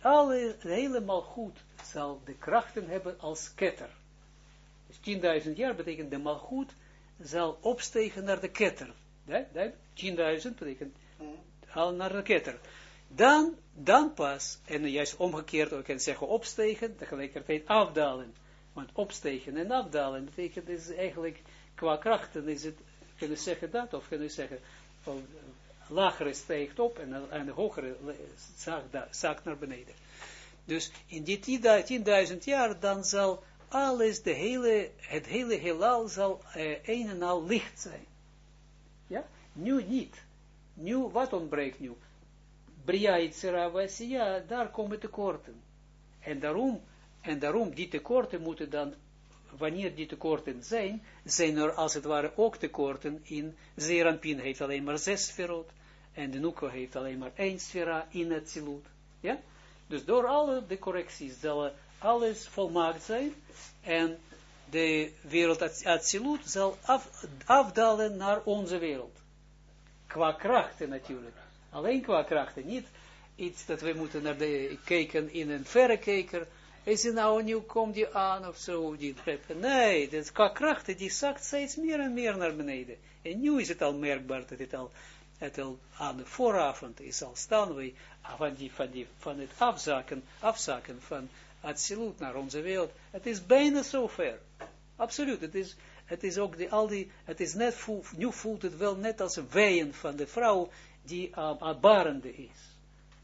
alle, helemaal goed zal de krachten hebben als ketter. Dus 10.000 jaar betekent de malgoed zal opstegen naar de ketter. Ja, ja, 10.000 betekent al naar de ketter. Dan, dan pas, en juist omgekeerd, we kunnen zeggen opstegen, tegelijkertijd afdalen. Want opstegen en afdalen betekent is eigenlijk qua krachten is het, kunnen we zeggen dat, of kunnen we zeggen, of, lagere stijgt op en, de hogere zakt naar beneden. Dus in die 10.000 jaar dan zal alles, de hele, het hele heelal zal eh, een en al licht zijn. Ja? Nu niet. Nu, wat ontbreekt nu? Bria Itzera Vasiya, daar komen tekorten. En daarom, en daarom, die tekorten moeten dan, wanneer die tekorten zijn, zijn er als het ware ook tekorten in, Zeranpin heeft alleen maar zes sferot, en de Nuko heeft alleen maar één sfera in het Zilut. Ja? Dus door alle de correcties zal alles volmaakt zijn, en de wereld Atsilut zal af, afdalen naar onze wereld. Qua krachten natuurlijk. Alleen qua krachten, niet iets dat we moeten naar de kijken in een verrekijker. Is het nou nu komt die aan of zo, die treppen. Nee, dat qua krachten, die zakt steeds meer en meer naar beneden. En nu is het al merkbaar dat het al, het al aan de vooravond is al staan we van, die, van, die, van het afzaken, afzaken van Atsilut naar onze wereld. Het is bijna zover. Absoluut. Het is, Het is ook die, al die, het is net, voel, nu voelt het wel net als een weien van de vrouw die uh, is.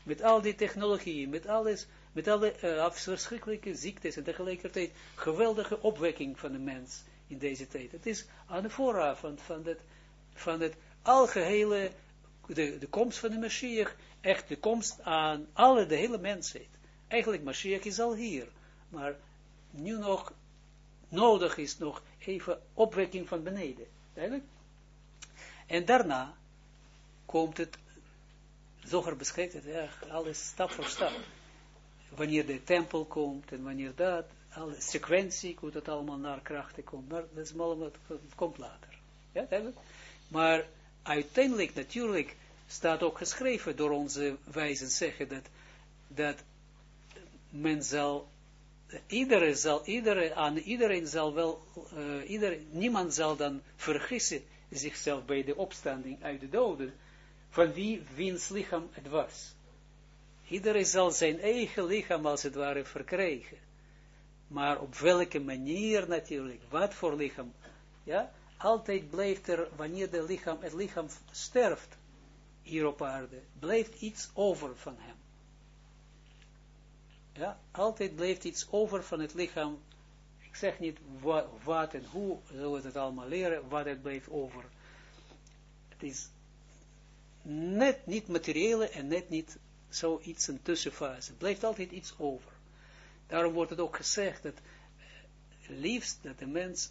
Met al die technologie, met alles, met alle uh, verschrikkelijke ziektes en tegelijkertijd geweldige opwekking van de mens in deze tijd. Het is aan de vooravond van het, van het algehele, de, de komst van de Mashiach, echt de komst aan alle, de hele mensheid. Eigenlijk, Mashiach is al hier, maar nu nog nodig is nog even opwekking van beneden. En daarna komt het, Zoger beschrijft het, ja, alles stap voor stap. Wanneer de tempel komt en wanneer dat, alle sequentie, hoe dat allemaal naar krachten komt, maar dat is allemaal, dat komt later. Ja? Maar uiteindelijk, natuurlijk, staat ook geschreven door onze wijzen zeggen dat, dat men zal, iedereen zal, iedereen, aan iedereen zal wel, uh, iedereen, niemand zal dan vergissen zichzelf bij de opstanding uit de doden, van wie wiens lichaam het was. Iedereen zal zijn eigen lichaam als het ware verkrijgen. Maar op welke manier natuurlijk, wat voor lichaam, ja, altijd blijft er, wanneer de lichaam, het lichaam sterft, hier op aarde, blijft iets over van hem. Ja, altijd blijft iets over van het lichaam. Ik zeg niet wat, wat en hoe, zullen we het allemaal leren, wat het blijft over. Het is net niet materiële en net niet zoiets een tussenfase. Blijft altijd iets over. Daarom wordt het ook gezegd dat uh, liefst dat de mens,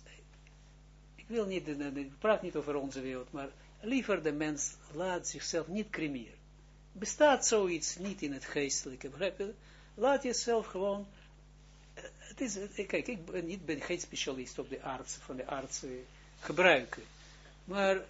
ik wil niet, ik praat niet over onze wereld, maar liever de mens laat zichzelf niet cremeren. Bestaat zoiets niet in het geestelijke, begrijp je? Laat jezelf gewoon, eh, het is, eh, kijk, ik ben, niet, ben geen specialist op de arts, van de artsen gebruiken, maar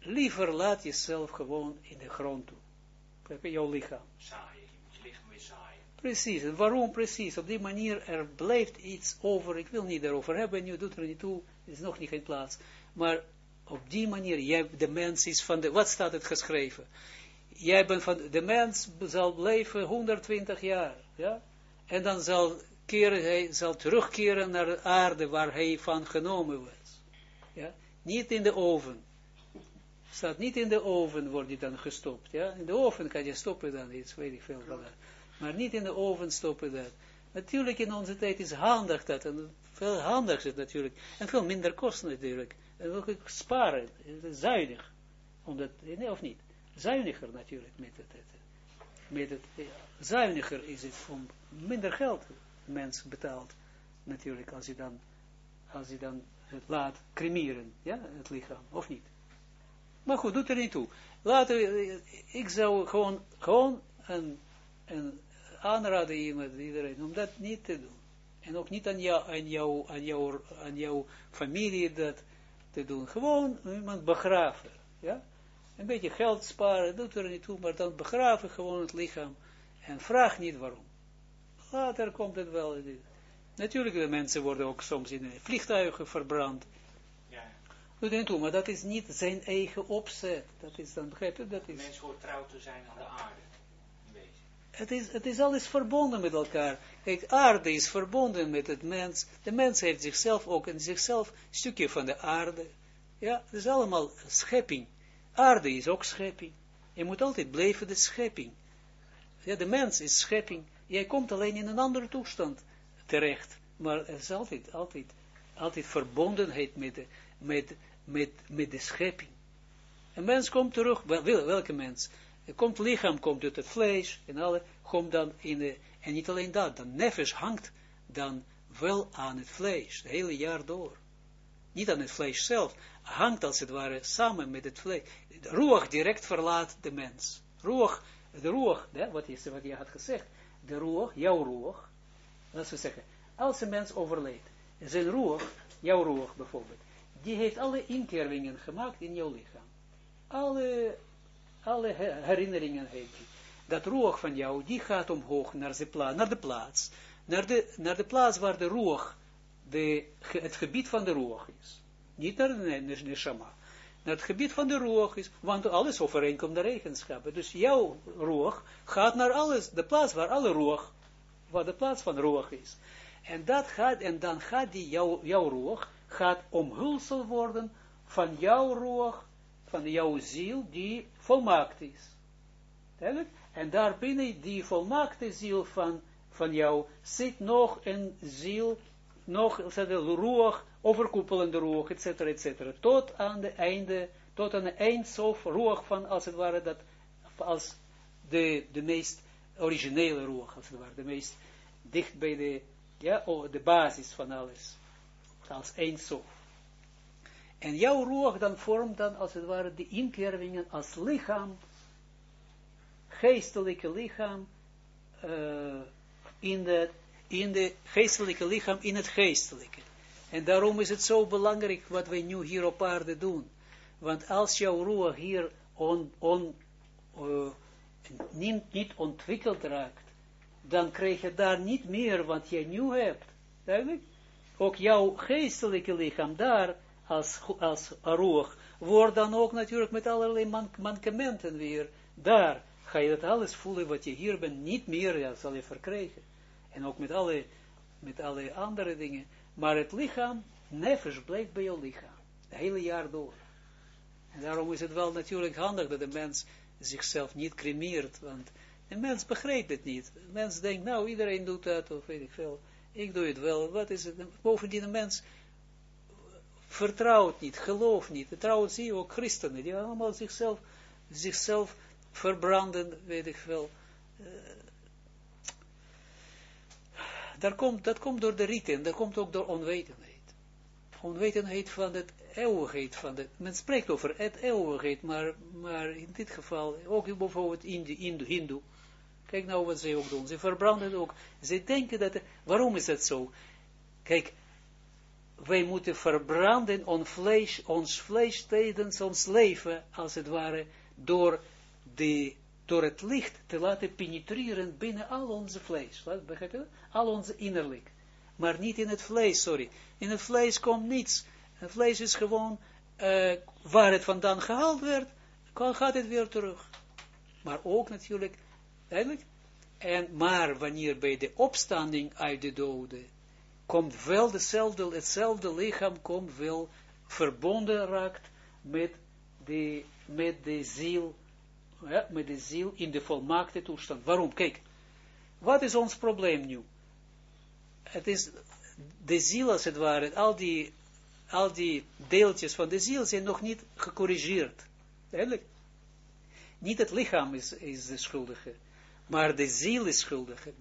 liever laat jezelf gewoon in de grond toe. Jouw lichaam. Saaien, je moet je lichaam weer saaien. Precies, en waarom precies? Op die manier, er blijft iets over, ik wil niet daarover hebben, nu doet er niet toe, is nog niet geen plaats, maar op die manier, jij, de mens is van de, wat staat het geschreven? Jij bent van, de mens zal leven 120 jaar, ja? En dan zal, keren, hij zal terugkeren naar de aarde waar hij van genomen was. Ja? Niet in de oven. Staat niet in de oven, wordt hij dan gestopt, ja? In de oven kan je stoppen dan iets, weet ik veel dat. Maar niet in de oven stoppen dat. Natuurlijk in onze tijd is handig dat, en veel handig is natuurlijk, en veel minder kost natuurlijk. En ook sparen, zuinig. Omdat, nee of niet? Zuiniger natuurlijk met het, met het zuiniger is het om minder geld mens betaalt natuurlijk als je dan als je dan het laat cremeren, ja, het lichaam, of niet. Maar goed, doet er niet toe. Laten we, ik zou gewoon, gewoon een, een aanraden iedereen om dat niet te doen. En ook niet aan jou, aan jou, aan jou, aan jouw familie dat te doen. Gewoon iemand begraven. Ja? Een beetje geld sparen, doet er niet toe, maar dan begraven gewoon het lichaam. En vraag niet waarom. Later komt het wel. Natuurlijk, de mensen worden ook soms in vliegtuigen verbrand. Doet er toe, maar dat is niet zijn eigen opzet. Dat is dan, begrijp je? Dat is... De mens hoort trouw te zijn aan de aarde. Het is, het is alles verbonden met elkaar. Kijk, aarde is verbonden met het mens. De mens heeft zichzelf ook in zichzelf een stukje van de aarde. Ja, het is allemaal schepping. Aarde is ook schepping. Je moet altijd blijven de schepping. Ja, de mens is schepping. Jij komt alleen in een andere toestand terecht. Maar er is altijd, altijd, altijd verbondenheid met de, met, met, met de schepping. Een mens komt terug, wel, welke mens? Er komt lichaam, komt uit het vlees en alle, komt dan in de, en niet alleen dat, dan nefes hangt dan wel aan het vlees, het hele jaar door. Niet aan het vlees zelf, hangt als het ware samen met het vlees. De roeg direct verlaat de mens. Roeg, de roeg, wat, je, wat je had gezegd, de roeg, jouw roeg, laten we zeggen, als een mens overleed, zijn roeg, jouw roeg bijvoorbeeld, die heeft alle inkervingen gemaakt in jouw lichaam. Alle alle herinneringen heeft hij. Dat roog van jou, die gaat omhoog naar de, naar de plaats. Naar de, naar de plaats waar de roog, de, het gebied van de roog is. Niet naar de neshama. Naar het gebied van de roog is, want alles overeenkomt de eigenschappen. Dus jouw roog gaat naar alles, de plaats waar alle roog, waar de plaats van roog is. En, dat gaat, en dan gaat die, jouw roog, gaat omhulsel worden van jouw roog, van jouw ziel, die volmaakt is. En daarbinnen die volmaakte ziel van, van jou zit nog een ziel, nog een roog, overkoepelende roog, etc. etc. Tot aan de einde, tot aan de eindsof roog van, als het ware, dat, als de, de meest originele roog, als het ware, de meest dicht bij de, ja, oh, de basis van alles, als eindsof. En jouw roog dan vormt dan, als het ware, de inkervingen als lichaam, geestelijke lichaam, uh, in, de, in de geestelijke lichaam, in het geestelijke. En daarom is het zo belangrijk wat wij nu hier op aarde doen. Want als jouw roer hier on, on, niet, niet ontwikkeld raakt, dan krijg je daar niet meer wat je nu hebt. Duidelijk? Ook jouw geestelijke lichaam daar, als, als roer, wordt dan ook natuurlijk met allerlei man, mankementen weer, daar ga je dat alles voelen wat je hier bent, niet meer ja, zal je verkrijgen. En ook met alle, met alle andere dingen. Maar het lichaam, nefesh, blijft bij je lichaam. Het hele jaar door. En daarom is het wel natuurlijk handig dat de mens zichzelf niet cremeert, want de mens begrijpt het niet. De mens denkt, nou, iedereen doet dat, of weet ik veel. Ik doe het wel. Wat is het? Bovendien, de mens vertrouwt niet, gelooft niet. Trouwens zie je ook christenen, die allemaal zichzelf, zichzelf verbranden, weet ik veel. Uh, daar komt, dat komt door de riten, dat komt ook door onwetendheid. Onwetendheid van het eeuwigheid van de, men spreekt over het eeuwigheid, maar, maar in dit geval, ook bijvoorbeeld in de Hindu, kijk nou wat zij ook doen, ze verbranden ook, ze denken dat, waarom is dat zo? Kijk, wij moeten verbranden ons vlees, ons vlees tijdens ons leven, als het ware, door, de, door het licht te laten penetreren binnen al onze vlees. Begrijp je? Al onze innerlijk. Maar niet in het vlees, sorry. In het vlees komt niets. Het vlees is gewoon, uh, waar het vandaan gehaald werd, gaat het weer terug. Maar ook natuurlijk, eigenlijk, en maar wanneer bij de opstanding uit de doden, komt wel dezelfde, hetzelfde lichaam, komt wel verbonden raakt met de, met de ziel, ja, met de ziel in de volmaakte toestand. Waarom? Kijk, wat is ons probleem nu? Het is de ziel als het ware, al die, al die deeltjes van de ziel zijn nog niet gecorrigeerd. Eigenlijk. Niet het lichaam is, is de schuldige, maar de ziel is schuldige.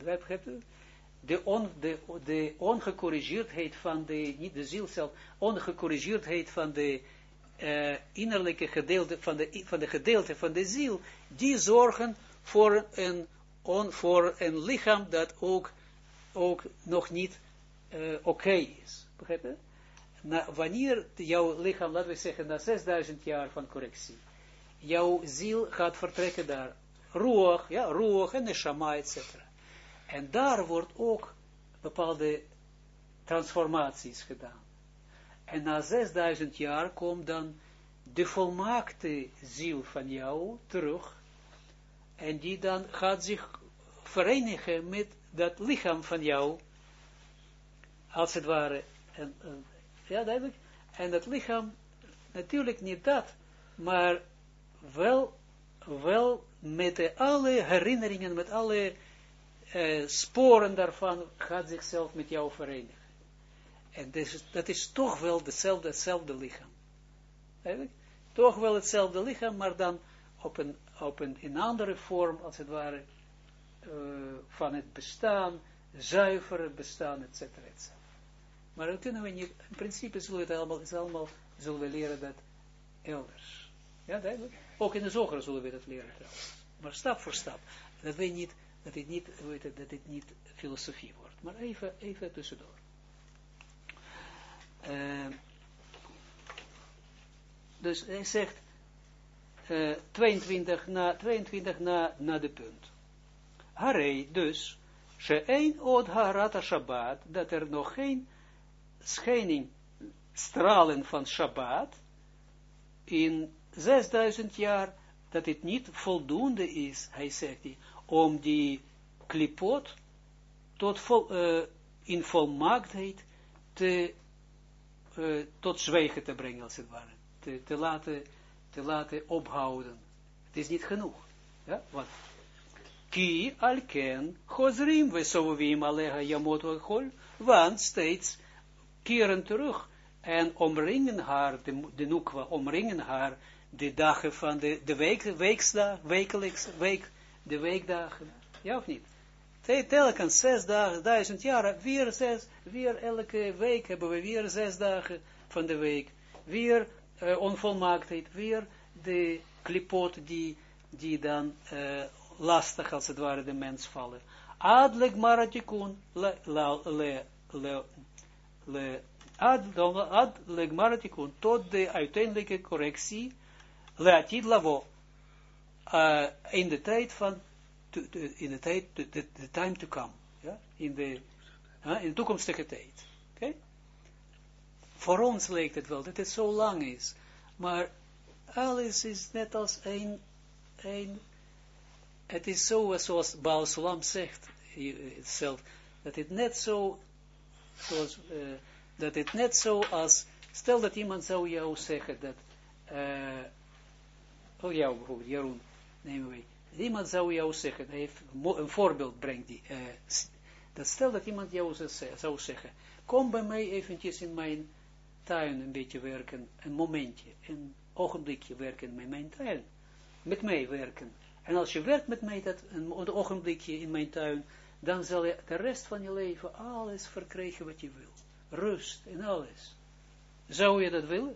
De, on, de, de ongecorrigeerdheid van de, niet de ziel zelf, ongecorrigeerdheid van de uh, innerlijke gedeelte, van de, van de gedeelte van de ziel, die zorgen voor een, on, voor een lichaam dat ook, ook nog niet uh, oké is. Begrijp je? Na, wanneer jouw lichaam, laten we zeggen, na 6000 jaar van correctie, jouw ziel gaat vertrekken daar, roog, ja, roog en neshama, etc. En daar wordt ook bepaalde transformaties gedaan. En na 6000 jaar komt dan de volmaakte ziel van jou terug. En die dan gaat zich verenigen met dat lichaam van jou als het ware, en, ja duidelijk, en dat lichaam, natuurlijk niet dat, maar wel, wel met alle herinneringen, met alle uh, sporen daarvan, gaat zichzelf met jou verenigen. En dus, dat is toch wel hetzelfde, hetzelfde lichaam. Toch wel hetzelfde lichaam, maar dan op een, op een in andere vorm, als het ware, uh, van het bestaan, zuivere bestaan, et cetera, et cetera. Maar dan kunnen in principe zullen we het allemaal, allemaal zullen we leren dat elders. Ja, duidelijk. Ook in de zoger zullen we dat leren trouwens. Maar stap voor stap. Dat wij niet, dat dit niet, dat dit niet filosofie wordt. Maar even, even tussendoor. Uh, dus hij zegt, uh, 22 na, 22 na, na de punt. Harei, dus, een od harata Shabbat, dat er nog geen schijning, stralen van Shabbat, in 6000 jaar, dat het niet voldoende is, hij zegt die, om die klipot tot vol, uh, in volmaaktheid te, uh, tot zwijgen te brengen, als het ware. Te, te, laten, te laten ophouden. Het is niet genoeg. Ja, wat? Ki alken chozrim vesovim alega yamot wachol, want steeds keren terug en omringen haar, de, de nukwa, omringen haar de dagen van de, de week, weeksdag, wekelijks, week, de weekdagen. Ja of niet? Telkens zes dagen, duizend jaar, weer zes, weer elke week hebben we weer zes dagen van de week. Weer uh, onvolmaaktheid, weer de klipot die, die dan uh, lastig als het ware de mens vallen. Adleg maratikun le, le, le, le, ad, ad legmaratikun, tot de uiteindelijke correctie, leatid lavo, uh, in de tijd van, in de tijd, the, time to come, ja, in de, in de toekomstige tijd, oké? Voor ons lijkt het wel dat het zo lang is, maar alles is net als een, een het is zo, zoals Baal Sulam zegt, zelf, dat het net zo, zoals, uh, dat het net zo als, stel dat iemand zou jou zeggen dat, uh, oh jou bijvoorbeeld, Jeroen, nemen wij, iemand zou jou zeggen, een voorbeeld brengt die, uh, dat stel dat iemand jou zou zeggen, kom bij mij eventjes in mijn tuin een beetje werken, een momentje, een ogenblikje werken met mijn tuin, met mij werken. En als je werkt met mij dat een ogenblikje in mijn tuin, dan zal je de rest van je leven alles verkrijgen wat je wil rust en alles. Zou je dat willen?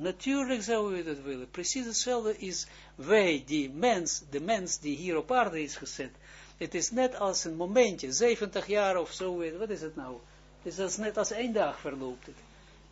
Natuurlijk zou je dat willen. Precies hetzelfde is wij, die mens, de mens die hier op aarde is gezet. Het is net als een momentje, 70 jaar of zo, wat is het nou? Het is net als één dag verloopt het.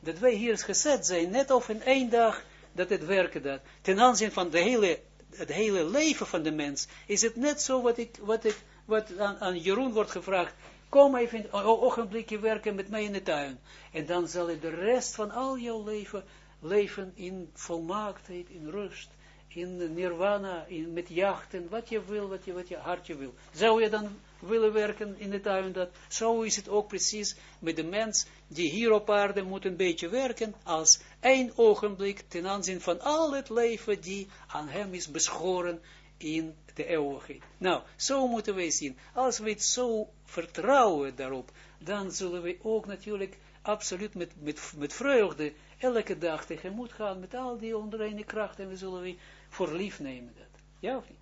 Dat wij hier gezet zijn, net of in één dag dat het werken dat. Ten aanzien van de hele, het hele leven van de mens, is het net zo wat ik, wat ik, wat aan, aan Jeroen wordt gevraagd, Kom even een ogenblikje werken met mij in de tuin. En dan zal je de rest van al jouw leven leven in volmaaktheid, in rust, in nirvana, in, met jachten, wat je wil, wat je, wat je hartje wil. Zou je dan willen werken in de tuin? Dat, zo is het ook precies met de mens die hier op aarde moet een beetje werken als één ogenblik ten aanzien van al het leven die aan hem is beschoren in de eeuwigheid. Nou, zo moeten wij zien. Als we het zo vertrouwen daarop, dan zullen we ook natuurlijk absoluut met, met, met vreugde elke dag tegemoet gaan met al die onreine krachten en we zullen we voor lief nemen dat. Ja of niet?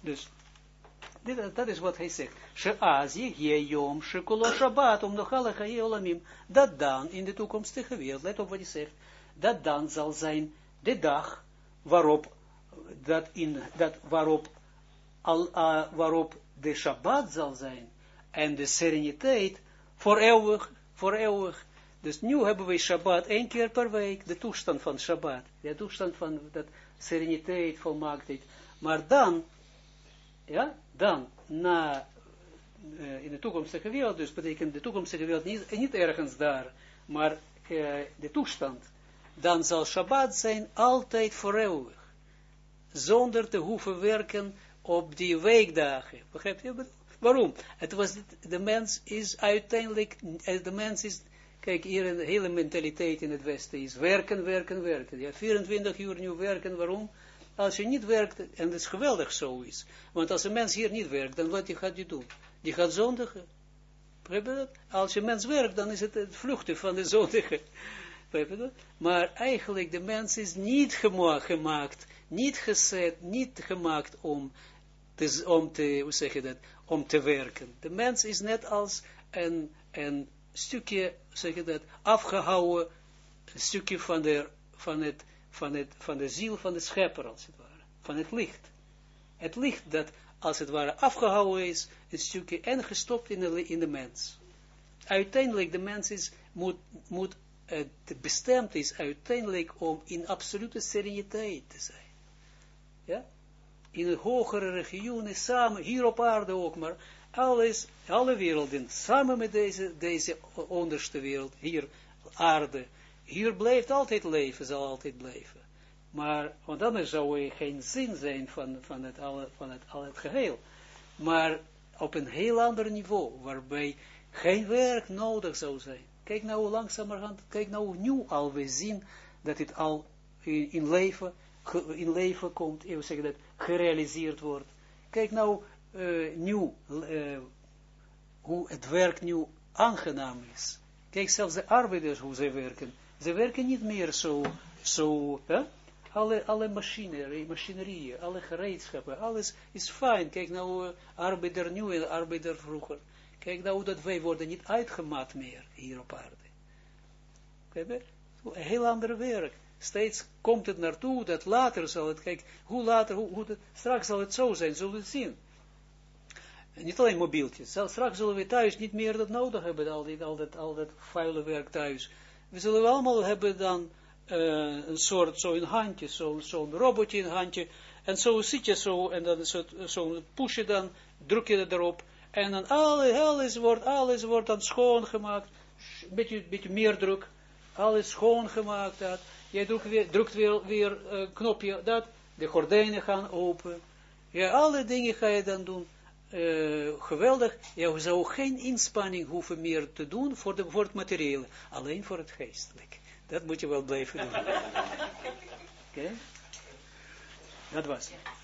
Dus, dit, dat is wat hij zegt. She'azi yom shekolo shabbat om nochalacha je olamim. Dat dan in de toekomstige wereld, let op wat hij zegt, dat dan zal zijn de dag waarop dat, in, dat waarop, al, uh, waarop de Shabbat zal zijn en de sereniteit voor eeuwig, voor eeuwig. Dus nu hebben we Shabbat één keer per week, de toestand van Shabbat, de toestand van dat sereniteit, volmaaktheid. Maar dan, ja, dan, na, uh, in de toekomstige wereld, dus betekent de toekomstige wereld niet, niet ergens daar, maar uh, de toestand, dan zal Shabbat zijn altijd voor eeuwig zonder te hoeven werken op die weekdagen. Begrijp je? Waarom? Het was, de mens is uiteindelijk, eh, de mens is, kijk hier een hele mentaliteit in het Westen is, werken, werken, werken. Ja, 24 uur nu werken, waarom? Als je niet werkt, en het is geweldig zo is, want als een mens hier niet werkt, dan wat gaat hij doen? Die gaat zondigen. Dat? Als je mens werkt, dan is het het vluchten van de zondigen. Maar eigenlijk, de mens is niet gemaakt niet gezet, niet gemaakt om te, om te, hoe zeg dat, om te werken. De mens is net als een, een stukje, zeg je dat, afgehouden stukje van de, van, het, van, het, van de ziel van de schepper, als het ware, van het licht. Het licht dat, als het ware, afgehouden is, een stukje en gestopt in de, in de mens. Uiteindelijk, de mens is, moet, moet het bestemd is uiteindelijk om in absolute sereniteit te zijn ja, in een hogere regionen, samen, hier op aarde ook, maar alles, alle werelden, samen met deze, deze onderste wereld, hier, aarde, hier blijft altijd leven, zal altijd blijven. Maar, want anders zou er geen zin zijn van, van, het, alle, van het, al het geheel. Maar op een heel ander niveau, waarbij geen werk nodig zou zijn. Kijk nou langzamerhand, kijk nou nu al, we zien dat het al in leven, in leven komt, even zeggen dat, gerealiseerd wordt. Kijk nou uh, nu, uh, hoe het werk nu aangenaam is. Kijk zelfs de arbeiders hoe ze werken. Ze werken niet meer zo, zo hè? alle, alle machinerie, machinerie, alle gereedschappen, alles is fijn. Kijk nou, uh, arbeider nu en arbeider vroeger. Kijk nou dat wij worden niet uitgemat meer hier op aarde. Kijk, een heel ander werk. Steeds komt het naartoe dat later zal het, kijk, hoe later, hoe, hoe straks zal het zo zijn, zullen we het zien. niet alleen mobieltjes, straks zullen we thuis niet meer dat nodig hebben, al, die, al, dat, al dat vuile werk thuis. We zullen allemaal hebben dan uh, een soort, zo'n handje, zo'n zo robotje in handje, en zo zit je zo, en dan zo'n zo push je dan, druk je erop, en dan alles, alles wordt, alles wordt dan schoongemaakt, een beetje, beetje meer druk, alles schoongemaakt, dat, jij drukt weer, drukt weer, weer uh, knopje, dat, de gordijnen gaan open, ja, alle dingen ga je dan doen, uh, geweldig, je zou geen inspanning hoeven meer te doen voor, de, voor het materiële, alleen voor het geestelijk. Dat moet je wel blijven doen. Oké? Okay? Dat was het.